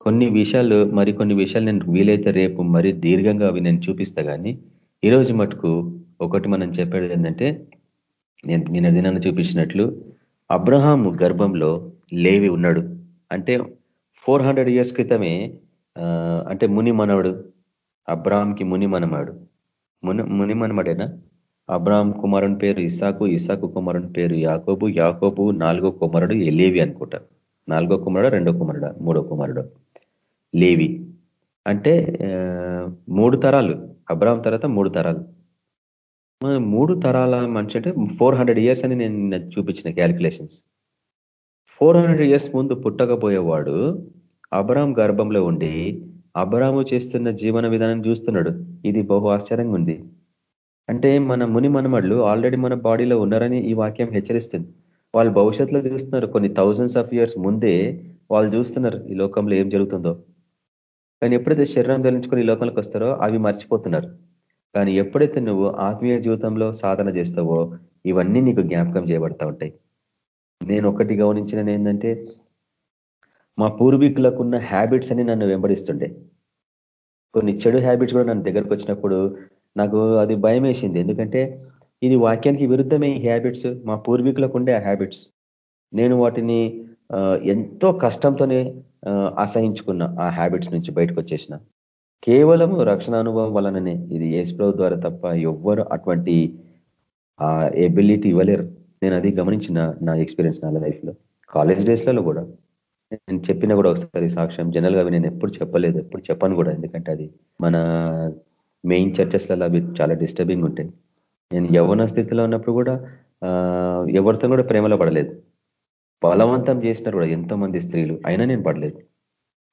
కొన్ని విషయాలు మరి కొన్ని విషయాలు నేను వీలైతే రేపు మరి దీర్ఘంగా అవి నేను చూపిస్తా కానీ ఈరోజు మటుకు ఒకటి మనం చెప్పేది ఏంటంటే నేను నిన్న దినాన్ని చూపించినట్లు అబ్రహాం గర్భంలో లేవి ఉన్నాడు. అంటే ఫోర్ హండ్రెడ్ ఇయర్స్ క్రితమే అంటే ముని మనవడు అబ్రామ్కి ముని మనమాడు ముని ముని మనమడేనా అబ్రామ్ కుమారుని పేరు ఇసాకు ఇసాకు కుమారుని పేరు యాకోబు యాకోబు నాలుగో కుమారుడు లేవి అనుకుంటా. నాలుగో కుమారుడు రెండో కుమారుడు మూడో కుమారుడు. లేవి. అంటే మూడు తరాలు. అబ్రామ్ తర్వాత మూడు తరాలు. మూడు తరాల మనిషి అంటే ఫోర్ హండ్రెడ్ ఇయర్స్ అని నేను చూపించిన క్యాలిక్యులేషన్స్. ఫోర్ హండ్రెడ్ ఇయర్స్ ముందు పుట్టకపోయేవాడు అబరాం గర్భంలో ఉండి అబరాము చేస్తున్న జీవన విధానం చూస్తున్నాడు. ఇది బహు ఆశ్చర్యంగా ఉంది. అంటే మన ముని మనమడ్లు ఆల్రెడీ మన బాడీలో ఉన్నారని ఈ వాక్యం హెచ్చరిస్తుంది. వాళ్ళు భవిష్యత్తులో చూస్తున్నారు. కొన్ని థౌజండ్స్ ఆఫ్ ఇయర్స్ ముందే వాళ్ళు చూస్తున్నారు ఈ లోకంలో ఏం జరుగుతుందో. కానీ ఎప్పుడైతే శరీరం ధరించుకొని ఈ లోకంలోకి వస్తారో అవి మర్చిపోతున్నారు. కానీ ఎప్పుడైతే నువ్వు ఆత్మీయ జీవితంలో సాధన చేస్తావో ఇవన్నీ నీకు జ్ఞాపకం చేయబడతా ఉంటాయి. నేను ఒకటి గమనించిన ఏంటంటే మా పూర్వీకులకు ఉన్న హ్యాబిట్స్ అని నన్ను వెంబడిస్తుండే. కొన్ని చెడు హ్యాబిట్స్ కూడా నన్ను దగ్గరకు వచ్చినప్పుడు నాకు అది భయం వేసింది ఎందుకంటే ఇది వాక్యానికి విరుద్ధమే ఈ హ్యాబిట్స్ మా పూర్వీకులకు ఉండే ఆ హ్యాబిట్స్ నేను వాటిని ఎంతో కష్టంతోనే అసహించుకున్న ఆ హ్యాబిట్స్ నుంచి బయటకు వచ్చేసిన కేవలం రక్షణ అనుభవం వలననే ఇది ఏసుప్రభు ద్వారా తప్ప ఎవ్వరు అటువంటి ఎబిలిటీ ఇవ్వలేరు. నేను అది గమనించిన నా ఎక్స్పీరియన్స్ నా లైఫ్లో కాలేజ్ డేస్లలో కూడా. నేను చెప్పిన కూడా ఒకసారి సాక్ష్యం. జనరల్గా అవి నేను ఎప్పుడు చెప్పలేదు ఎప్పుడు చెప్పను కూడా. ఎందుకంటే అది మన మెయిన్ చర్చెస్లలో అవి చాలా డిస్టర్బింగ్ ఉంటాయి. నేను యవన స్థితిలో ఉన్నప్పుడు కూడా ఎవరితో కూడా ప్రేమలో పడలేదు. బలవంతం చేసినారు కూడా ఎంతో మంది స్త్రీలు. అయినా నేను పడలేదు.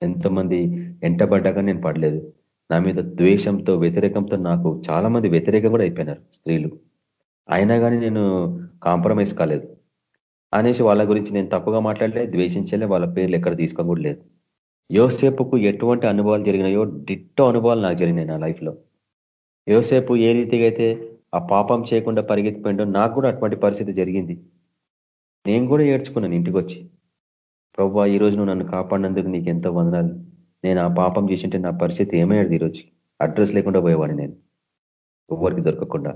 ఎంతమంది ఎంటబడ్డాక నేను పడలేదు. నా మీద ద్వేషంతో వ్యతిరేకంతో నాకు చాలా మంది వ్యతిరేకం కూడా అయిపోయినారు స్త్రీలు. అయినా కానీ నేను కాంప్రమైజ్ కాలేదు. అనేసి వాళ్ళ గురించి నేను తప్పుగా మాట్లాడలే ద్వేషించలే వాళ్ళ పేర్లు ఎక్కడ తీసుకోకూడలేదు కూడా లేదు. యోసేపుకు ఎటువంటి అనుభవాలు జరిగినాయో డిట్టో అనుభవాలు నాకు జరిగినాయి నా లైఫ్లో. యోసేపు ఏ రీతిగా అయితే ఆ పాపం చేయకుండా పరిగెత్తిపోయిండో నాకు కూడా అటువంటి పరిస్థితి జరిగింది. నేను కూడా ఏడ్చుకున్నాను ఇంటికి వచ్చి ప్రభు ఈ రోజు నువ్వు నన్ను కాపాడినందుకు నీకు ఎంతో వందనాలు. నేను ఆ పాపం చేసింటే నా పరిస్థితి ఏమయ్యాడు ఈరోజు అడ్రస్ లేకుండా పోయేవాడిని నేను. ఎవరికి దొరకకుండా.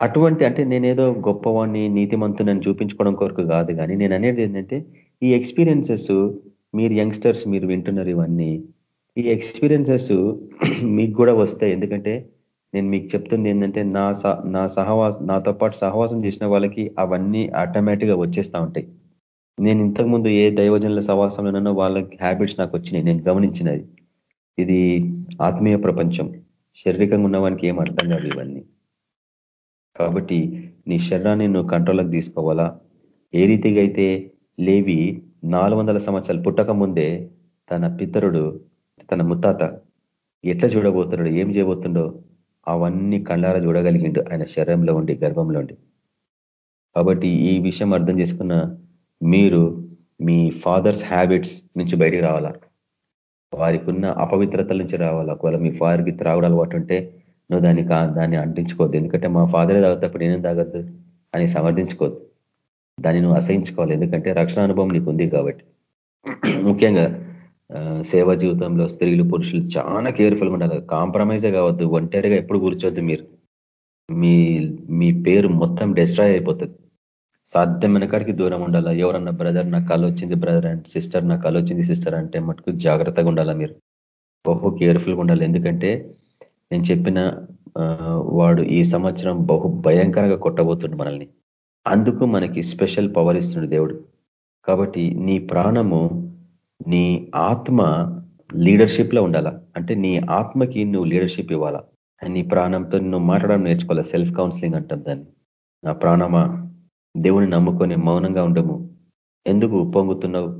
అటువంటి అంటే నేనేదో గొప్పవాడిని నీతిమంతునని చూపించుకోవడం కొరకు కాదు కానీ నేను అనేది ఏంటంటే ఈ ఎక్స్పీరియన్సెస్ మీరు యంగ్స్టర్స్ మీరు వింటున్నారు ఇవన్నీ ఈ ఎక్స్పీరియన్సెస్ మీకు కూడా వస్తాయి. ఎందుకంటే నేను మీకు చెప్తుంది ఏంటంటే నా నా సహవాస నాతో పాటు సహవాసం చేసిన వాళ్ళకి అవన్నీ ఆటోమేటిక్గా వచ్చేస్తూ ఉంటాయి. నేను ఇంతకుముందు ఏ దైవజనుల సహవాసంలోనో వాళ్ళ హ్యాబిట్స్ నాకు వచ్చినాయి. నేను గమనించినది. ఇది ఆత్మీయ ప్రపంచం. శారీరకంగా ఉన్నవానికి ఏం అర్థం కాదు ఇవన్నీ. కాబట్టి నీ శరీరాన్ని నువ్వు కంట్రోల్కి తీసుకోవాలా? ఏ రీతిగా అయితే లేవి నాలుగు సంవత్సరాలు పుట్టక ముందే తన పితరుడు తన ముత్తాత ఎట్లా చూడబోతున్నాడు ఏం చేయబోతుండో అవన్నీ కళ్ళారా చూడగలిగిండు ఆయన శరీరంలో ఉండి గర్భంలో ఉండి. కాబట్టి ఈ విషయం అర్థం చేసుకున్న మీరు మీ ఫాదర్స్ హ్యాబిట్స్ నుంచి బయటికి రావాలా? వారికి ఉన్న అపవిత్రతల నుంచి రావాలా? ఒకవేళ మీ ఫాదర్కి త్రాగుడు అలవాటు ఉంటే నువ్వు దాన్ని దాన్ని అంటించుకోవద్దు. ఎందుకంటే మా ఫాదరే తాగుతప్పుడు నేనేం తాగద్దు అని సమర్థించుకోవద్దు. దాన్ని నువ్వు అసహించుకోవాలి. ఎందుకంటే రక్షణ అనుభవం నీకు ఉంది కాబట్టి. ముఖ్యంగా సేవా జీవితంలో స్త్రీలు పురుషులు చాలా కేర్ఫుల్గా ఉండాలి. కాంప్రమైజే కావద్దు. ఒంటరిగా ఎప్పుడు కూర్చోద్దు మీరు. మీ మీ పేరు మొత్తం డిస్ట్రాయ్ అయిపోతుంది. సాధ్యమైన కాడికి దూరం ఉండాలా? ఎవరన్నా బ్రదర్ నా కళ్ళు వచ్చింది బ్రదర్ అండ్ సిస్టర్ నా కళ్ళు వచ్చింది సిస్టర్ అంటే మటుకు జాగ్రత్తగా ఉండాలా మీరు? బహు కేర్ఫుల్గా ఉండాలి. ఎందుకంటే నేను చెప్పిన వాడు ఈ సంవత్సరం బహు భయంకరంగా కొట్టబోతుండు మనల్ని. అందుకు మనకి స్పెషల్ పవర్ ఇస్తున్నాడు దేవుడు. కాబట్టి నీ ప్రాణము నీ ఆత్మ లీడర్షిప్లో ఉండాలా? అంటే నీ ఆత్మకి నువ్వు లీడర్షిప్ ఇవ్వాలా? నీ ప్రాణంతో నువ్వు మాట్లాడడం నేర్చుకోవాలా? సెల్ఫ్ కౌన్సిలింగ్ అంటాం దాన్ని. నా ప్రాణమా? దేవుని నమ్ముకొని మౌనంగా ఉండము. ఎందుకు పొంగుతున్నావు?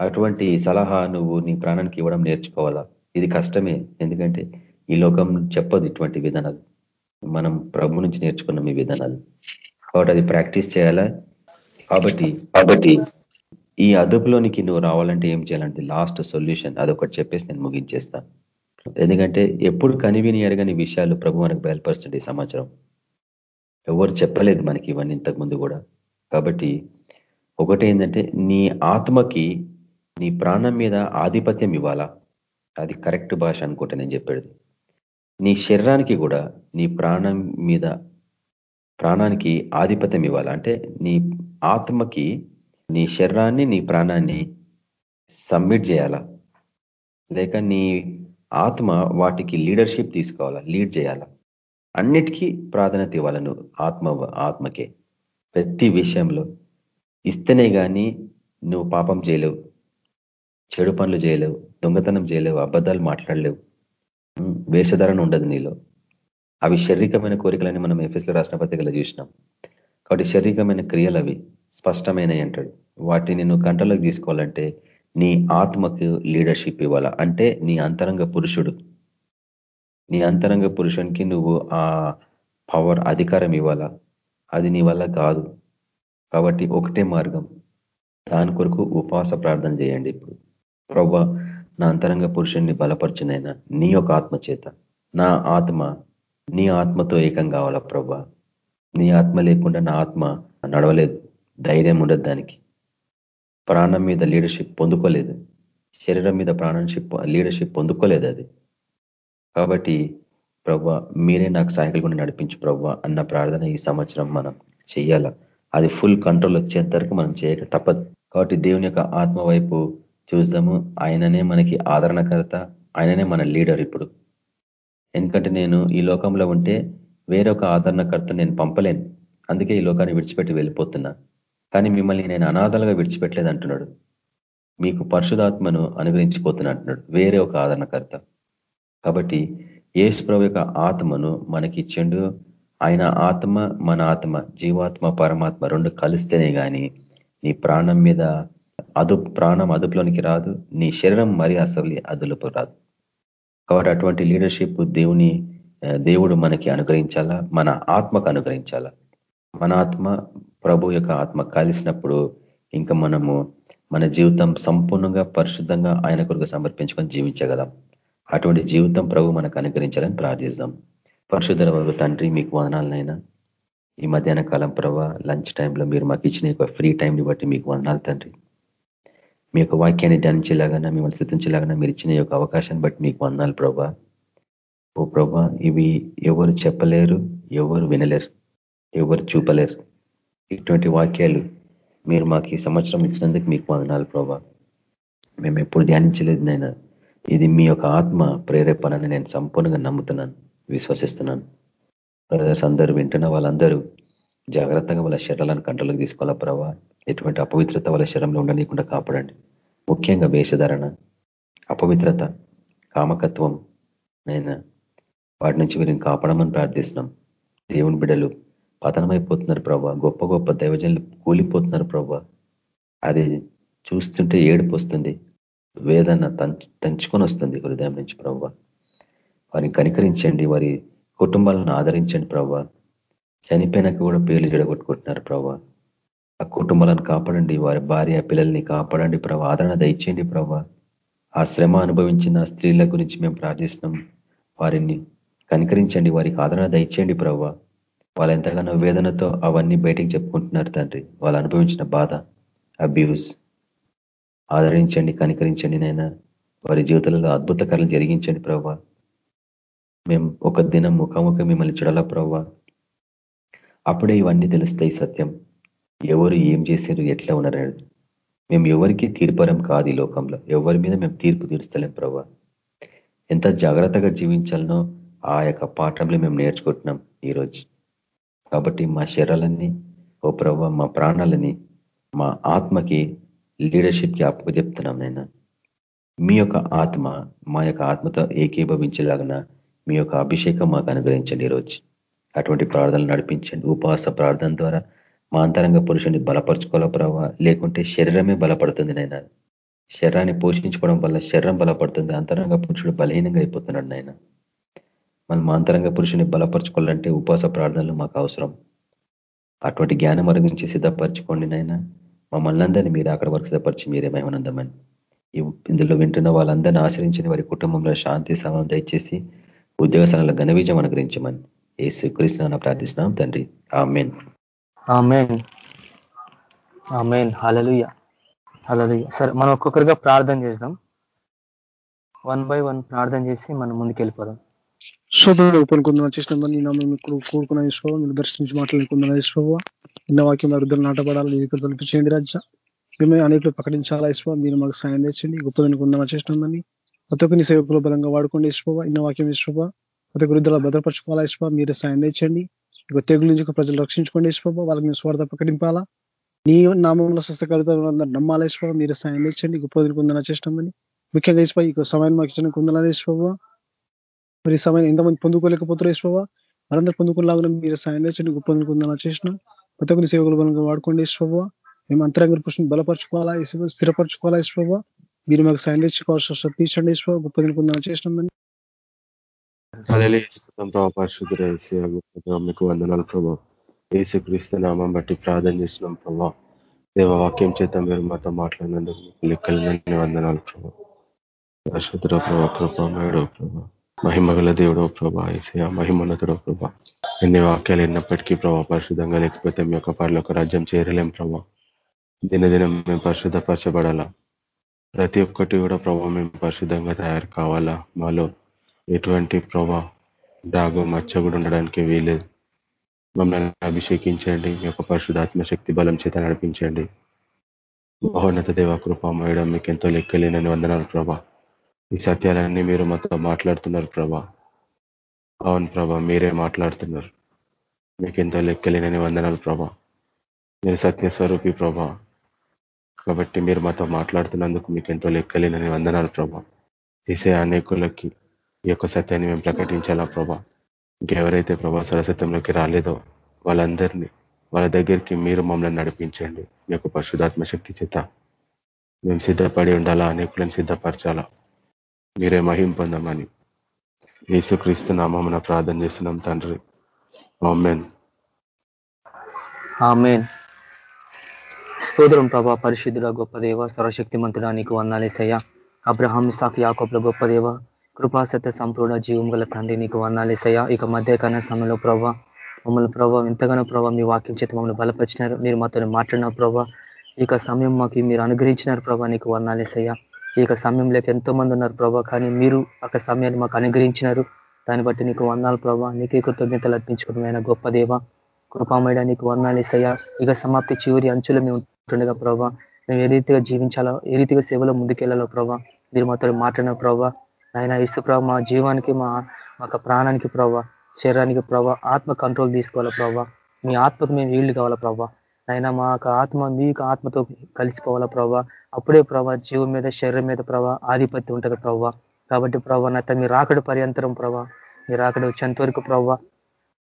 అటువంటి సలహా నువ్వు నీ ప్రాణానికి ఇవ్వడం నేర్చుకోవాలా? ఇది కష్టమే. ఎందుకంటే ఈ లోకం చెప్పదు ఇటువంటి విధానాలు. మనం ప్రభు నుంచి నేర్చుకున్నాం ఈ విధానాలు. కాబట్టి అది ప్రాక్టీస్ చేయాలా? కాబట్టి కాబట్టి ఈ అదుపులోనికి నువ్వు రావాలంటే ఏం చేయాలంటే లాస్ట్ సొల్యూషన్ అదొకటి చెప్పేసి నేను ముగించేస్తాను ఎందుకంటే ఎప్పుడు కనివిని ఎరగని విషయాలు ప్రభు మనకు బయలుపరుస్తుంది సమాచారం ఎవరు చెప్పలేదు మనకి ఇవన్నీ ఇంతకుముందు కూడా. కాబట్టి ఒకటి ఏంటంటే నీ ఆత్మకి నీ ప్రాణం మీద ఆధిపత్యం ఇవ్వాలా? అది కరెక్ట్ భాష అనుకుంటా నేను చెప్పేది. నీ శరీరానికి కూడా నీ ప్రాణం మీద ప్రాణానికి ఆధిపత్యం ఇవ్వాలి. అంటే నీ ఆత్మకి నీ శరీరాన్ని నీ ప్రాణాన్ని సబ్మిట్ చేయాలా? లేక నీ ఆత్మ వాటికి లీడర్షిప్ తీసుకోవాలా? లీడ్ చేయాలా? అన్నిటికీ ప్రాధాన్యత ఇవ్వాలి నువ్వు ఆత్మ ఆత్మకే. ప్రతి విషయంలో ఇస్తేనే కానీ నువ్వు పాపం చేయలేవు. చెడు పనులు చేయలేవు. దొంగతనం చేయలేవు. అబద్ధాలు మాట్లాడలేవు. వేషధారణ ఉండదు నీలో. అవి శారీరకమైన కోరికలని మనం ఎఫ్ఎస్లో రాసిన పత్రికలో చూసినాం. కాబట్టి శారీరకమైన క్రియలు అవి స్పష్టమైనవి అంటాడు. వాటిని నువ్వు కంట్రోల్లోకి తీసుకోవాలంటే నీ ఆత్మకు లీడర్షిప్ ఇవ్వాలా? అంటే నీ అంతరంగ పురుషుడు. నీ అంతరంగ పురుషునికి నువ్వు ఆ పవర్ అధికారం ఇవ్వాలా? అది నీ వల్ల కాదు. కాబట్టి ఒకటే మార్గం. దాని కొరకు ఉపవాస ప్రార్థన చేయండి ఇప్పుడు. ప్రవ్వ నా అంతరంగ పురుషుణ్ణి బలపరిచినైనా నీ యొక్క ఆత్మ చేత నా ఆత్మ నీ ఆత్మతో ఏకం కావాలా ప్రవ్వ? నీ ఆత్మ లేకుండా నా ఆత్మ నడవలేదు ధైర్యం ఉండదు దానికి. ప్రాణం మీద లీడర్షిప్ పొందుకోలేదు శరీరం మీద ప్రాణంషిప్ లీడర్షిప్ పొందుకోలేదు అది. కాబట్టి ప్రవ్వ మీరే నాకు సహాయకులు కూడా నడిపించు ప్రవ్వ అన్న ప్రార్థన ఈ సంవత్సరం మనం చెయ్యాల? అది ఫుల్ కంట్రోల్ వచ్చేంత వరకు మనం చేయక తప్పదు. కాబట్టి దేవుని యొక్క ఆత్మ వైపు చూద్దాము ఆయననే మనకి ఆదరణకర్త ఆయననే మన లీడర్ ఇప్పుడు. ఎందుకంటే నేను ఈ లోకంలో ఉంటే వేరొక ఆదరణకర్త నేను పంపలేను. అందుకే ఈ లోకాన్ని విడిచిపెట్టి వెళ్ళిపోతున్నా. కానీ మిమ్మల్ని నేను అనాథలుగా విడిచిపెట్టలేదు అంటున్నాడు. మీకు పరిశుధాత్మను అనుగ్రహించిపోతున్నా అంటున్నాడు. వేరే ఒక ఆదరణకర్త. కాబట్టి ఏసుప్రభు యొక్క ఆత్మను మనకి ఇచ్చిండు ఆయన ఆత్మ మన ఆత్మ జీవాత్మ పరమాత్మ రెండు కలిస్తేనే కానీ నీ ప్రాణం మీద అదు ప్రాణం అదుపులోనికి రాదు. నీ శరీరం మరి అసలు అదుపులోకి రాదు. కాబట్టి అటువంటి లీడర్షిప్ దేవుని దేవుడు మనకి అనుగ్రహించాలా? మన ఆత్మకు అనుగ్రహించాలా? మన ఆత్మ ప్రభు యొక్క ఆత్మ కలిసినప్పుడు ఇంకా మనము మన జీవితం సంపూర్ణంగా పరిశుద్ధంగా ఆయన కొరకు సమర్పించుకొని జీవించగలం. అటువంటి జీవితం ప్రభు మనకు అనుగ్రహించాలని ప్రార్థిస్తాం. పరిశుద్ధ వరకు తండ్రి మీకు వదనాలనైనా. ఈ మధ్యాహ్న కాలం ప్రభావ లంచ్ టైంలో మీరు మాకు ఇచ్చిన ఫ్రీ టైంని బట్టి మీకు వదనాలు తండ్రి. మీ యొక్క వాక్యాన్ని ధ్యానించేలాగా మిమ్మల్ని స్థితించేలాగా మీరు ఇచ్చిన యొక్క అవకాశాన్ని బట్టి మీకు వందాలు ప్రభా. ఓ ప్రభా ఇవి ఎవరు చెప్పలేరు ఎవరు వినలేరు ఎవరు చూపలేరు. ఇటువంటి వాక్యాలు మీరు మాకు ఈ సంవత్సరం ఇచ్చినందుకు మీకు వందనాలు ప్రభా. మేము ఎప్పుడు ధ్యానించలేదు నైనా ఇది మీ యొక్క ఆత్మ ప్రేరేపణని నేను సంపూర్ణంగా నమ్ముతున్నాను విశ్వసిస్తున్నాను. బ్రదర్స్ అందరూ వింటున్న వాళ్ళందరూ జాగ్రత్తగా వాళ్ళ శరీరాలను కంట్రోల్కి తీసుకోవాలా ప్రభా? ఎటువంటి అపవిత్రత వాళ్ళ శరంలో ఉండనీయకుండా కాపాడండి. ముఖ్యంగా వేషధారణ అపవిత్రత కామకత్వం నేను వాటి నుంచి వీరిని కాపాడమని ప్రార్థిస్తున్నాం. దేవుని బిడలు పతనమైపోతున్నారు ప్రభా గొప్ప గొప్ప దైవజనులు కూలిపోతున్నారు ప్రభా అది చూస్తుంటే ఏడుపు వస్తుంది. వేదన తంచుకొని వస్తుంది హృదయం నుంచి ప్రభా వారిని కనికరించండి వారి కుటుంబాలను ఆదరించండి ప్రభా చనిపోయినాక కూడా పేర్లు చెడగొట్టుకుంటున్నారు ప్రభా ఆ కుటుంబాలను కాపాడండి వారి భార్య పిల్లల్ని కాపాడండి ప్రభా. ఆదరణ దయచేయండి ప్రభా. ఆ శ్రమ అనుభవించిన స్త్రీల గురించి మేము ప్రార్థిస్తున్నాం. వారిని కనికరించండి వారికి ఆదరణ దయచేయండి ప్రభా. వాళ్ళు ఎంతగానో వేదనతో అవన్నీ బయటికి చెప్పుకుంటున్నారు తండ్రి. వాళ్ళు అనుభవించిన బాధ అబ్యూస్. ఆదరించండి కనికరించండి నైనా వారి జీవితాలలో అద్భుతకరలు జరిగించండి ప్రభా. మేము ఒక దినం ముఖాముఖి మిమ్మల్ని చూడాలా ప్రభా. అప్పుడే ఇవన్నీ తెలుస్తాయి సత్యం. ఎవరు ఏం చేశారు ఎట్లా ఉన్నారు మేము ఎవరికి తీర్పరం కాదు ఈ లోకంలో. ఎవరి మీద మేము తీర్పు తీర్చలేం ప్రభా. ఎంత జాగ్రత్తగా జీవించాలనో ఆ యొక్క పాఠంలో మేము నేర్చుకుంటున్నాం ఈరోజు. కాబట్టి మా శరీరాలన్నీ ఓ ప్రభా మా ప్రాణాలని మా ఆత్మకి లీడర్షిప్కి అప్పు చెప్తున్నాం నేను. మీ యొక్క ఆత్మ మా యొక్క ఆత్మతో ఏకీభవించేలాగిన మీ యొక్క అభిషేకం మాకు అనుగ్రహించండి ఈరోజు. అటువంటి ప్రార్థనలు నడిపించండి. ఉపవాస ప్రార్థన ద్వారా మా అంతరంగ పురుషుని బలపరుచుకోవాలా ప్రభావ లేకుంటే శరీరమే బలపడుతుంది నాయన. శరీరాన్ని పోషించుకోవడం వల్ల శరీరం బలపడుతుంది. అంతరంగ పురుషుడు బలహీనంగా అయిపోతున్నాడు నాయన. మనం మా అంతరంగ పురుషుని బలపరుచుకోవాలంటే ఉపవాస ప్రార్థనలు మాకు అవసరం. అటువంటి జ్ఞానం గురించి సిద్ధపరచుకోండి నాయన. మమ్మల్ని అందరినీ మీరు అక్కడ వరకు సిద్ధపరిచి మీరే మేమనందమని ఇందులో వింటున్న వాళ్ళందరినీ ఆశ్రయించిన వారి కుటుంబంలో శాంతి సమయం దయచేసి ఉద్యోగ స్థలంలో ఘన విజయం అనుగ్రహించమని. ఏ శ్రీకృష్ణ ప్రార్థిస్తున్నాం తండ్రి. ఆ మెయిన్ ఆమెన్. హలలుయ హలలుయ సరే మనం ఒక్కొక్కరిగా ప్రార్థన చేద్దాం. వన్ బై వన్ ప్రార్థన చేసి మనం ముందుకు వెళ్ళిపోదాం సోదరుడు చేసిన మేము కూడుకున్న ఈశ్వ మీరు దర్శించి మాట్లాడుకుందాం ఈశ్వ ఇన్న వాక్యం అర్థాలు నాటపడాలి తొలిపించండి రాజ్య మేమే అనేకలు ప్రకటించాలా ఈశ్వ మీరు మాకు సాయం తెచ్చండి గొప్పదని కొందామని చేసినామని ప్రతి ఒక్కరిని సేవకులు బలంగా వాడుకోండి ఇష్టపా ఇన్న వాక్యం ఇష్టపా ప్రతి ఒక్క వృద్ధుల భద్రపరచుకోవాలా ఇష్టపా మీరే సాయం తెచ్చండి ఇక తెగుల నుంచి ప్రజలు రక్షించుకోండి ఇష్టపా వాళ్ళకి మేము స్వార్థ ప్రకటింపాలా? నీ నామంలో స్వస్థకలిత నమ్మాలి ఇష్టపా మీరు సాయం ఇచ్చండి గొప్పదని కొందన చేసినామని ముఖ్యంగా ఇష్టపా ఇక సమయం మాకు ఇచ్చిన కొందలని ఇష్టపా మరి సమయం ఎంతమంది పొందుకోలేకపోతారు ఇష్టపా మరందరూ పొందుకునేలాగా మీరు సాయం తెచ్చండి గొప్పదని కొందన చేసిన ప్రతి ఒక్కరి సేవకుల బలంగా వాడుకోండి ఇష్టపా మేము అంతరంగ పురుషుని బలపరచుకోవాలా? స్థిరపరచుకోవాలా ఇష్టపా మీరు మాకు సాయం తెచ్చుకోవాల్సిన తీర్చండి ఇష్టపా గొప్పదని కొందన చేసినామని ప్రభావ పరిశుద్ధ మీకు వందనాలు ప్రభా ఏసుక్రీస్తు నామం బట్టి ప్రార్థన చేస్తున్నాం ప్రభా దేవ వాక్యం చేత మీరు మాతో మాట్లాడినందుకు లెక్కలని వందనాలు ప్రభా పరిశుద్ధ ప్రభా కృపమేడో ప్రభా మహిమగల దేవుడో ప్రభా ఏసయ మహిమోన్నతుడో ప్రభా ఎన్ని వాక్యాలు ఎన్నప్పటికీ ప్రభా పరిశుద్ధంగా లేకపోతే మీ యొక్క పర్లోక రాజ్యం చేరలేం ప్రభా దినదినం మేము పరిశుద్ధపరచబడాలా ప్రతి ఒక్కటి కూడా ప్రభావ మేము పరిశుద్ధంగా తయారు కావాలా మాలో ఎటువంటి ప్రభా డాగు మచ్చ కూడా ఉండడానికి వీలేదు మమ్మల్ని అభిషేకించండి. మీ యొక్క పరిశుధాత్మ శక్తి బలం చేత నడిపించండి. మహోన్నత దేవ కృపమయడం మీకు ఎంతో లెక్కలేనని వందనాలు ప్రభా. ఈ సత్యాలన్నీ మీరు మాతో మాట్లాడుతున్నారు ప్రభా. అవును ప్రభా మీరే మాట్లాడుతున్నారు. మీకు ఎంతో లెక్కలేనని వందనాలు ప్రభా. మీరు సత్య స్వరూపి ప్రభా. కాబట్టి మీరు మాతో మాట్లాడుతున్నందుకు మీకు ఎంతో లెక్కలేనని వందనాలు ప్రభా. తీసే అనేకులకి ఈ యొక్క సత్యాన్ని మేము ప్రకటించాలా ప్రభా? ఇంకెవరైతే ప్రభా సరస్వతంలోకి రాలేదో వాళ్ళందరినీ వాళ్ళ దగ్గరికి మీరు మమ్మల్ని నడిపించండి. మీ యొక్క పరిశుధాత్మ శక్తి చేత మేము సిద్ధపడి ఉండాలా? అనేకులను సిద్ధపరచాలా? మీరే మహిం పొందమని యేసుక్రీస్తు నామమున ప్రార్థన చేస్తున్నాం తండ్రి. ఆమెన్. ఆమెన్. స్తోత్రం ప్రభా పరిశుద్ధుడ గొప్ప దేవ సర్వశక్తిమంతుడా నీకు వందాలేసయ్యా అబ్రహాం సాక్ యాకోబ్ల గొప్ప దేవ కృపాసత్య సంపూర్ణ జీవం గల తండ్రి నీకు వందాలేసయ్యా ఇక మధ్యకాల సమయంలో ప్రభా మమ్మల్ని ప్రభావ ఎంతగానో ప్రభావ మీ వాక్యం చేత మమ్మల్ని బలపరిచినారు. మీరు మాతో మాట్లాడిన ప్రభావ ఇక సమయం మాకు మీరు అనుగ్రహించినారు ప్రభా నీకు వర్ణాలేసయ్యా ఇక సమయంలోకి ఎంతో మంది ఉన్నారు ప్రభా కానీ మీరు ఒక సమయాన్ని మాకు అనుగ్రహించినారు. దాన్ని బట్టి నీకు వర్ణాలు ప్రభా నీకే కృతజ్ఞతలు అర్పించుకున్న గొప్ప దేవ. కృపామయడ నీకు వర్ణాలేసయ్యా ఇక సమాప్తి చివరి అంచులు మేము ఉంటుండగా ప్రభా మేము ఏ రీతిగా జీవించాలో ఏ రీతిగా సేవలో ముందుకెళ్ళాలో ప్రభా మీరు మాతో మాట్లాడిన ప్రభా. ఆయన ఇసు ప్రభావ మా జీవానికి మా ఒక ప్రాణానికి ప్రభావ శరీరానికి ప్రభావ ఆత్మ కంట్రోల్ తీసుకోవాలా ప్రభావ మీ ఆత్మకు మేము వీళ్ళు కావాలా ప్రభావ అయినా మా ఆత్మ మీకు ఆత్మతో కలిసిపోవాలా ప్రభావ అప్పుడే ప్రభావ జీవం మీద శరీరం మీద ప్రభా ఆధిపత్యం ఉంటుంది ప్రభావ కాబట్టి ప్రభా నత మీ రాకడు పర్యంతరం ప్రభా మీ రాకడు వచ్చేంత వరకు ప్రభావ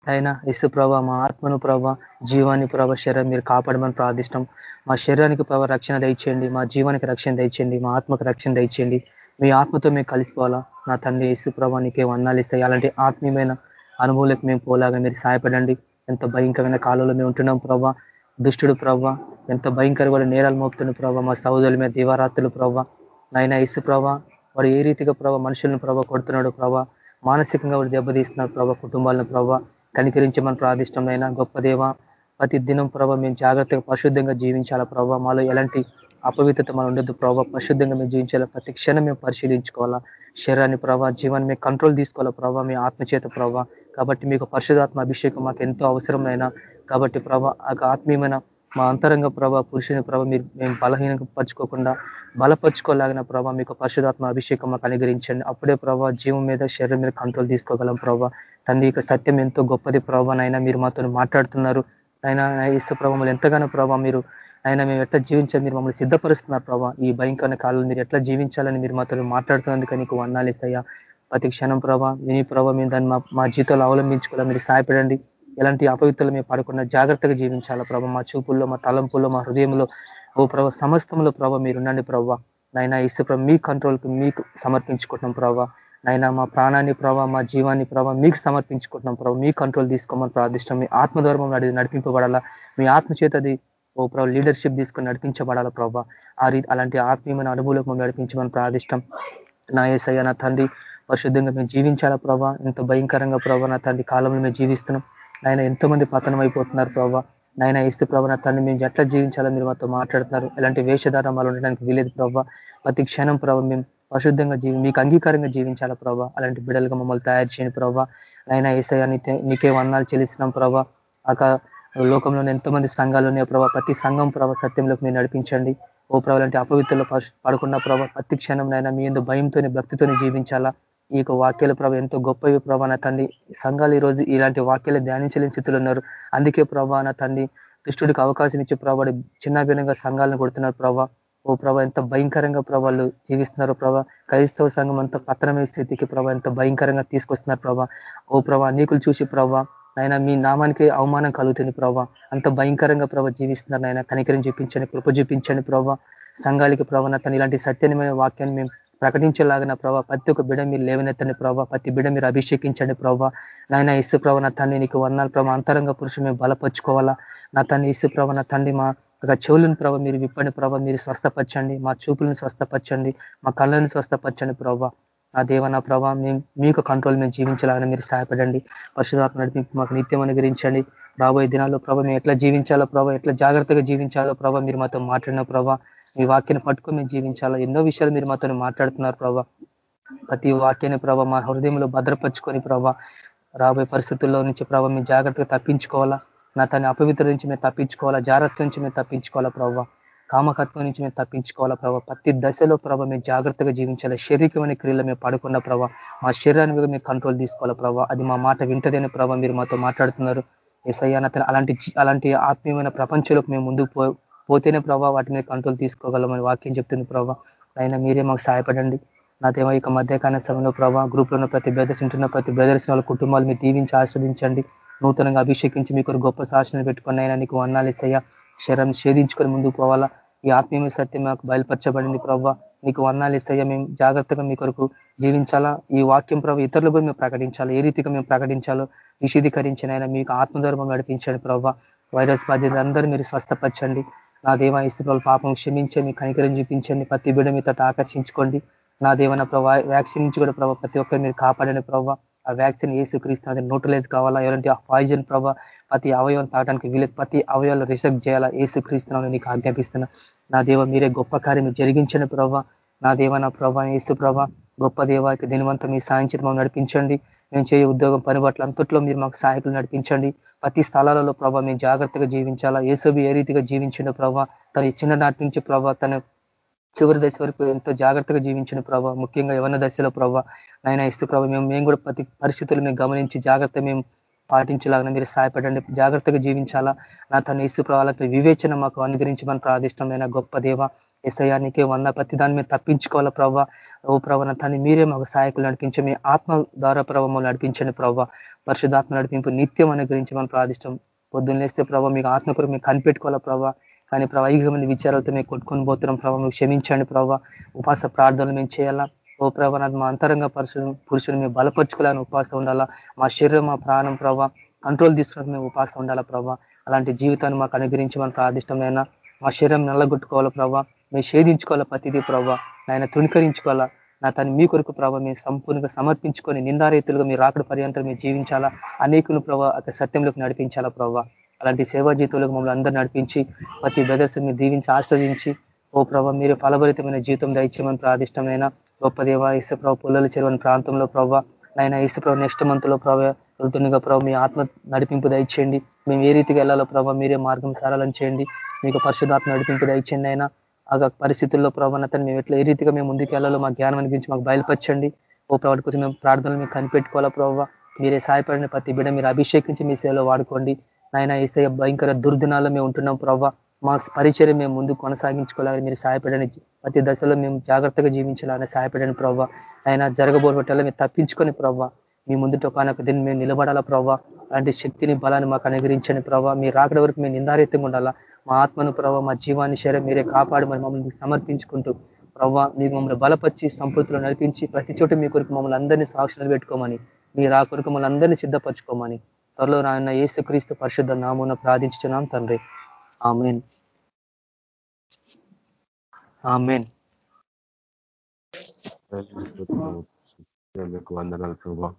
అయినా ఇసు ప్రభావ మా ఆత్మను ప్రభావ జీవాన్ని ప్రభావ శరీరం మీరు కాపాడమని ప్రార్థిష్టం. మా శరీరానికి ప్రభావ రక్షణ దయచేయండి మా జీవానికి రక్షణ దయచేయండి మా ఆత్మకు రక్షణ దయచేయండి. మీ ఆత్మతో మేము కలిసిపోవాలా? నా తండ్రి యేసు ప్రభానికే వందాలు ఇస్తాయి. అలాంటి ఆత్మీయమైన అనుభవాలకు మేము పోలాగా మీరు సహాయపడండి. ఎంత భయంకరమైన కాలంలో మేము ఉంటున్నాం ప్రభా. దుష్టుడు ప్రభా ఎంత భయంకరమైన నేరాలు మోపుతున్న ప్రభా మా సహోదరుల మీద దివారాత్రులు ప్రభా. నాయన ఇసు ప్రభా వాడు ఏ రీతిగా ప్రభా మనుషులను ప్రభావ కొడుతున్నాడు ప్రభా. మానసికంగా వాడు దెబ్బతీస్తున్నారు ప్రభా కుటుంబాలను ప్రభా. కనికరించమని ప్రార్థిష్టమైన గొప్ప దేవ. ప్రతి దినం ప్రభా మేము జాగ్రత్తగా పరిశుద్ధంగా జీవించాలా ప్రభావ మాలో ఎలాంటి అపవిత్రత మనం ఉండొద్దు ప్రభావ పరిశుద్ధంగా మేము జీవించాలా ప్రతి క్షణం మేము పరిశీలించుకోవాలా. శరీరాన్ని ప్రభావ జీవాన్ని మేము కంట్రోల్ తీసుకోవాలా ప్రభావ మీ ఆత్మచేత ప్రభావ కాబట్టి మీకు పరిశుధాత్మ అభిషేకం మాకు ఎంతో అవసరమైన కాబట్టి ప్రభా ఆత్మీయమైన మా అంతరంగ ప్రభావ పురుషుని ప్రభావ మీరు మేము బలహీనంగా పరచుకోకుండా బలపరుచుకోలేగిన ప్రభావ మీకు పరిశుధాత్మ అభిషేకం మాకు అనుగ్రహించండి. అప్పుడే ప్రభావ జీవం మీద శరీరం మీద కంట్రోల్ తీసుకోగలం ప్రభావ తండ్రి యొక్క సత్యం ఎంతో గొప్పది ప్రభావ నైనా మీరు మాతో మాట్లాడుతున్నారు. అయినా ఇస్తే ప్రభావం ఎంతగానో ప్రభావ మీరు ఆయన మేము ఎట్లా జీవించాలి మీరు మమ్మల్ని సిద్ధపరుస్తున్నారు ప్రభావ ఈ భయంకరమైన కాలంలో మీరు ఎట్లా జీవించాలని మీరు మాతో మాట్లాడుతున్నందుకు నీకు వర్ణాలేసయ్యా ప్రతి క్షణం ప్రభావ విని ప్రభావ మేము దాన్ని మా జీవితంలో అవలంబించుకోవాలి? మీరు సహాయపడండి. ఎలాంటి అపవిత్రులు మేము పడకుండా జాగ్రత్తగా జీవించాలా ప్రభావ మా చూపుల్లో మా తలంపుల్లో మా హృదయంలో ఓ ప్రభావ సమస్తంలో ప్రభావ మీరుండండి ప్రభావ నైనా ఇస్తే ప్రభావ మీ కంట్రోల్కి మీకు సమర్పించుకుంటున్నాం ప్రభావ నైనా మా ప్రాణాన్ని ప్రభావ మా జీవాన్ని ప్రభావ మీకు సమర్పించుకుంటున్నాం ప్రభావ మీ కంట్రోల్ తీసుకోమని ప్రార్థిష్టం మీ ఆత్మధర్మం నడిపింపబడాలా? మీ ఆత్మ చేతది ఓ ప్రభు లీడర్షిప్ తీసుకొని నడిపించబడాలి ప్రభావ ఆ రీతి అలాంటి ఆత్మీయమైన అనుభూలకు నడిపించమని ప్రార్థిష్టం. నా ఏసయ్య నా తండ్రి పరిశుద్ధంగా మేము జీవించాలా ప్రభావ ఎంత భయంకరంగా ప్రభావ నా తండ్రి కాలంలో మేము జీవిస్తున్నాం. ఆయన ఎంతో మంది పతనం అయిపోతున్నారు ప్రభావ నాయన ఇస్తే ప్రభావ నా తండ్రి మేము ఎట్లా జీవించాలో మీరు మాతో మాట్లాడుతున్నారు. ఎలాంటి వేషధారమాలు ఉండడానికి వీలేదు ప్రభావ ప్రతి క్షణం ప్రభావ మేము పరిశుద్ధంగా జీవి మీకు అంగీకారంగా జీవించాలా ప్రభావ అలాంటి బిడలుగా మమ్మల్ని తయారు చేయని ప్రభావ నాయన ఏసయ్య నీకే వర్ణాలు చెల్లిస్తున్నాం ప్రభావ ఆ లోకంలో ఎంతో మంది సంఘాలు ఉన్నాయి ప్రభావ ప్రతి సంఘం ప్రభావ సత్యంలోకి మీరు నడిపించండి. ఓ ప్రభావ లాంటి అపవిత్రలో పడుకున్న ప్రభావ ప్రతి క్షణం నైనా మీ ఎందు భయంతోని భక్తితోని జీవించాలా? ఈ యొక్క వాక్యాల ప్రభావ ఎంతో గొప్పవి ప్రభాన తండ్రి. సంఘాలు ఈ రోజు ఇలాంటి వాక్యాలు ధ్యానించలేని స్థితిలో ఉన్నారు. అందుకే ప్రభాన తండ్రి దుష్టుడికి అవకాశం ఇచ్చే ప్రభావ చిన్న భిన్నంగా సంఘాలను కొడుతున్నారు ప్రభా. ఓ ప్రభా ఎంత భయంకరంగా ప్రభావాలు జీవిస్తున్నారు ప్రభా. క్రైస్తవ సంఘం అంత పతనమైన స్థితికి ప్రభా ఎంత భయంకరంగా తీసుకొస్తున్నారు ప్రభా. ఓ ప్రభా నీకులు చూసి ప్రభా నాయన మీ నామానికి అవమానం కలుగుతుంది ప్రభావ అంత భయంకరంగా ప్రభావ జీవిస్తున్నారు నాయన. కనికరం చూపించండి కృప చూపించండి ప్రభా. సంఘాలకి ప్రభావ తను ఇలాంటి సత్యమైన వాక్యాన్ని మేము ప్రకటించేలాగిన ప్రభావ ప్రతి ఒక్క బిడ మీరు లేవనెత్తండి ప్రభావ ప్రతి బిడ మీరు అభిషేకించండి ప్రభావ నాయన ఇసు ప్రభావ నా తండ్రి నీకు వర్ణాలు ప్రభావ అంతరంగ పురుషులు మేము బలపరుచుకోవాలా? నా తండ్రి ఇసు ప్రభావ నా తండ్రి మా ఒక చెవులను ప్రభావ మీరు విప్పండి ప్రభావ మీరు స్వస్థపరచండి మా చూపులను స్వస్థపరచండి మా కళ్ళను స్వస్థపరచండి ప్రభావ నా దేవ నా ప్రభావ మేము మీకు కంట్రోల్ మేము జీవించాలని మీరు సహాయపడండి. పరిశుధాత్మ నడిపి మాకు నిత్యం అనుగ్రహించండి. రాబోయే దినాల్లో ప్రభావ మేము ఎట్లా జీవించాలో ప్రభావ ఎట్లా జాగ్రత్తగా జీవించాలో ప్రభావ మీరు మాతో మాట్లాడిన ప్రభావ మీ వాక్యాన్ని పట్టుకొని మేము జీవించాలా? ఎన్నో విషయాలు మీరు మాతో మాట్లాడుతున్నారు ప్రభావ ప్రతి వాక్యాన్ని ప్రభావ మా హృదయంలో భద్రపరుచుకొని ప్రభావ రాబోయే పరిస్థితుల్లో నుంచి ప్రభావ మేము జాగ్రత్తగా తప్పించుకోవాలా? నా తన అపవిత్ర నుంచి మేము తప్పించుకోవాలా? జాగ్రత్త నుంచి మేము తప్పించుకోవాలా ప్రభావ కామకత్వం నుంచి మేము తప్పించుకోవాలా ప్రభావ ప్రతి దశలో ప్రభావ మేము జాగ్రత్తగా జీవించాలి? శారీరకమైన క్రియలు మేము పడుకున్న ప్రభావ మా శరీరాన్ని మీద మేము కంట్రోల్ తీసుకోవాలా ప్రభావ అది మా మాట వింటదేనే ప్రభావ మీరు మాతో మాట్లాడుతున్నారు. ఎస్ఐనా అలాంటి అలాంటి ఆత్మీయమైన ప్రపంచంలోకి మేము ముందుకు పోతేనే ప్రభావ వాటి మీద కంట్రోల్ తీసుకోగలమని వాక్యం చెప్తుంది ప్రభావ అయినా మీరే మాకు సహాయపడండి. నాదేమో ఇక మధ్యకాల సమయంలో ప్రభావ గ్రూప్లో ఉన్న ప్రతి బ్రదర్స్ ఉంటున్న ప్రతి బ్రదర్స్ వాళ్ళ కుటుంబాలు మీరు దీవించి ఆస్వాదించండి నూతనంగా అభిషేకించి మీకు గొప్ప శాసనం పెట్టుకుని అయినా నీకు వన్నాలు ఇస్తాయా శరం ఛేదించుకొని ముందుకు పోవాలా. ఈ ఆత్మీయ సత్యం మాకు బయలుపరచబడింది ప్రవ్వ. నీకు వర్ణాలు ఇస్తాయా మేము జాగ్రత్తగా మీ కొరకు జీవించాలా? ఈ వాక్యం ప్రభు ఇతరులు కూడా మేము ప్రకటించాలా? ఏ రీతిగా మేము ప్రకటించాలో నిషేధీకరించిన మీకు ఆత్మధర్మం నడిపించండి ప్రవ్వ. వైరస్ బాధ్యత అందరూ మీరు స్వస్థపరచండి. నా దేవ ఇస్తున్న పాపం క్షమించండి. కనికరం చూపించండి. ప్రతి బిడ మీ తట ఆకర్షించుకోండి. నా దేవన ప్రభావ వ్యాక్సిన్ నుంచి కూడా ప్రభావ ప్రతి ఒక్కరు మీరు కాపాడని ప్రభావ ఆ వ్యాక్సిన్ ఏసు క్రీస్తు అది న్యూట్రలైజ్ కావాలా? ఎలాంటి ఆ పాయిజన్ ప్రభావ ప్రతి అవయవం తాగడానికి వీలేదు ప్రతి అవయవాలు రిసెక్ట్ చేయాలా? ఏసుక్రీస్తున్నాను నీకు ఆజ్ఞాపిస్తున్నా. నా దేవ మీరే గొప్ప కార్యం జరిగించండి ప్రభావ నా దేవ నా ప్రభా ఏసు ప్రభా గొప్ప దేవ దినవంతం మీ సాయంత్రం మమ్మల్ని నడిపించండి. మేము చేయ ఉద్యోగం పని పట్ల అంతట్లో మీరు మాకు సహాయకులు నడిపించండి. ప్రతి స్థలాలలో ప్రభావ మేము జాగ్రత్తగా జీవించాలా? ఏసోబి ఏ రీతిగా జీవించిన ప్రభావ తన చిన్న నాటి నుంచి ప్రభావ తను చివరి దశ వరకు ఎంతో జాగ్రత్తగా జీవించిన ప్రభావ ముఖ్యంగా యవన దశలో ప్రభావ నైనా ఇస్తూ ప్రభావ మేము మేము కూడా ప్రతి పరిస్థితులు మేము గమనించి జాగ్రత్త మేము పాటించేలాగా మీరు సహాయపడండి. జాగ్రత్తగా జీవించాలా? నా తన ఇసు ప్రభావాలకు వివేచన మాకు అనుగ్రహించమని ప్రాదిష్టమైన గొప్ప దేవ ఇసయానికి వంద ప్రతి దాన్ని మేము తప్పించుకోవాలా ప్రభావ ఓ ప్రభావ తను మీరే మాకు సహాయకులు నడిపించి మీ ఆత్మ ద్వారా ప్రభావం నడిపించండి ప్రభావ పరిశుధాత్మ నడిపింపు నిత్యం అనుగ్రహించమని ప్రాదిష్టం. పొద్దున్న లేస్తే ప్రభావ మీకు ఆత్మ కొరకు మేము కనిపెట్టుకోవాలా ప్రభావ కానీ ప్రభావ మంది విచారాలతో మేము కొట్టుకొని పోతున్నాం ప్రభావ మీకు క్షమించండి ప్రభావ ఉపాస ప్రార్థనలు మేము చేయాలా? ఓ ప్రభావ మా అంతరంగ పరుషులు పురుషులు మేము బలపరుచుకోవాలని ఉపాసం ఉండాలా? మా శరీరం మా ప్రాణం ప్రభావ కంట్రోల్ తీసుకుని మేము ఉపాసం ఉండాలా ప్రభావ అలాంటి జీవితాన్ని మాకు అనుగ్రహించమని ప్రాదిష్టమైన మా శరీరం నల్లగొట్టుకోవాలా ప్రభావ మేము షేధించుకోవాలా ప్రతిదీ ప్రభావ ఆయన తృణీకరించుకోవాలా? నా తను మీ కొరకు ప్రభావ మేము సంపూర్ణంగా సమర్పించుకొని నిందారీతులుగా మీరు రాకడ పర్యంతం మీరు జీవించాలా? అనేకులు ప్రభావ అక్కడ సత్యంలోకి నడిపించాలా ప్రభావ అలాంటి సేవా జీవితంలోకి మమ్మల్ని అందరూ నడిపించి ప్రతి బ్రదర్స్ మీరు దీవించి ఆశ్రదించి ఓ ప్రభావ మీరు ఫలభరితమైన జీవితం దయచేయమని ప్రాదిష్టమైన గొప్ప దేవ ఇసుప్రభ పుల్లల చెరువని ప్రాంతంలో ప్రభావ నైనా ఇసుప్రభ నెక్స్ట్ మంత్లో ప్రభావ వెళ్తుండగా ప్రభావ మీ ఆత్మ నడిపింపు దయచేయండి. మేము ఏ రీతికి వెళ్ళాలో ప్రభావ మీరే మార్గం సారాలని చేయండి. మీకు పరిశుధాత్మ నడిపింపు దయచేయండి అయినా ఆ పరిస్థితుల్లో ప్రభావతను మేము ఎట్లా ఏ రీతిగా మేము ముందుకు వెళ్ళాలో మా జ్ఞానం గురించి మాకు బయలుపరచండి. ఓ ప్రభావ కోసం మేము ప్రార్థనలు మేము కనిపెట్టుకోవాలా ప్రభావ మీరే సహాయపడిన ప్రతి బిడ్డ మీరు అభిషేకించి మీ సేవలో వాడుకోండి. నాయన ఏసయ్య భయంకర దుర్దినాల్లో మేము ఉంటున్నాం ప్రభావ మా పరిచయం మేము ముందు కొనసాగించుకోవాలని మీరు సహాయపడని ప్రతి దశలో మేము జాగ్రత్తగా జీవించాలని సహాయపడని ప్రభావ ఆయన జరగబోబట్టాలో మీరు తప్పించుకొని ప్రభావ మీ ముందుట ఒకనొక దీన్ని మేము నిలబడాలా ప్రభావ అలాంటి శక్తిని బలాన్ని మాకు అనుగ్రహించని ప్రభావ మీ రాకడ వరకు మేము నిందారీతంగా ఉండాలా. మా ఆత్మను ప్రభావ మా జీవాన్ని శరీరం మీరే కాపాడి మరి మమ్మల్ని సమర్పించుకుంటూ ప్రభావ మీకు మమ్మల్ని బలపరిచి సంపృతిలో నడిపించి ప్రతి చోట మీ కొరకు మమ్మల్ని అందరినీ సాక్షులు పెట్టుకోమని మీ రా కొరకు మమ్మల్ని అందరినీ సిద్ధపరచుకోమని త్వరలో నాయన ఏసుక్రీస్తు పరిశుద్ధ నామూన ప్రార్థించున్నాం తండ్రి. ఆమెన్. ఆమెన్. వందనాలు ప్రభా.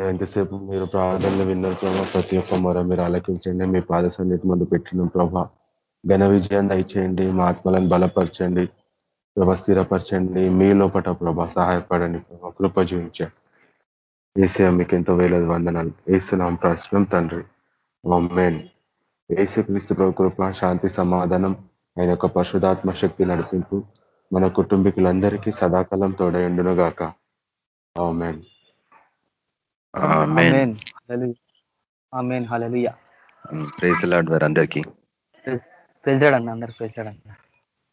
ఎంతసేపు మీరు ప్రార్థనలు విన్నారు ప్రభా? ప్రతి ఒక్క మొర మీరు ఆలకించండి. మీ పాద సన్నిధి ముందు పెట్టిన ప్రభా. ఘన విజయం దయచేయండి. మా ఆత్మలను బలపరచండి. ప్రభా స్థిరపరచండి. మీ లోపల ప్రభా సహాయపడండి ప్రభా. కృప చూపించండి. ఏసీ మీకు ఎంతో వేలది వందనాలు. ఏసునాం ప్రశ్నం తండ్రి. మెయిన్ ఏసు క్రీస్తు ప్రభు కృప శాంతి సమాధానం ఆయన యొక్క పరిశుధాత్మ శక్తి నడిపింపు మన కుటుంబీకులందరికీ సదాకాలం తోడయుండును గాక ఆమెన్. అందరికీ పిలిచాడన్న అందరు పిలిచాడన్న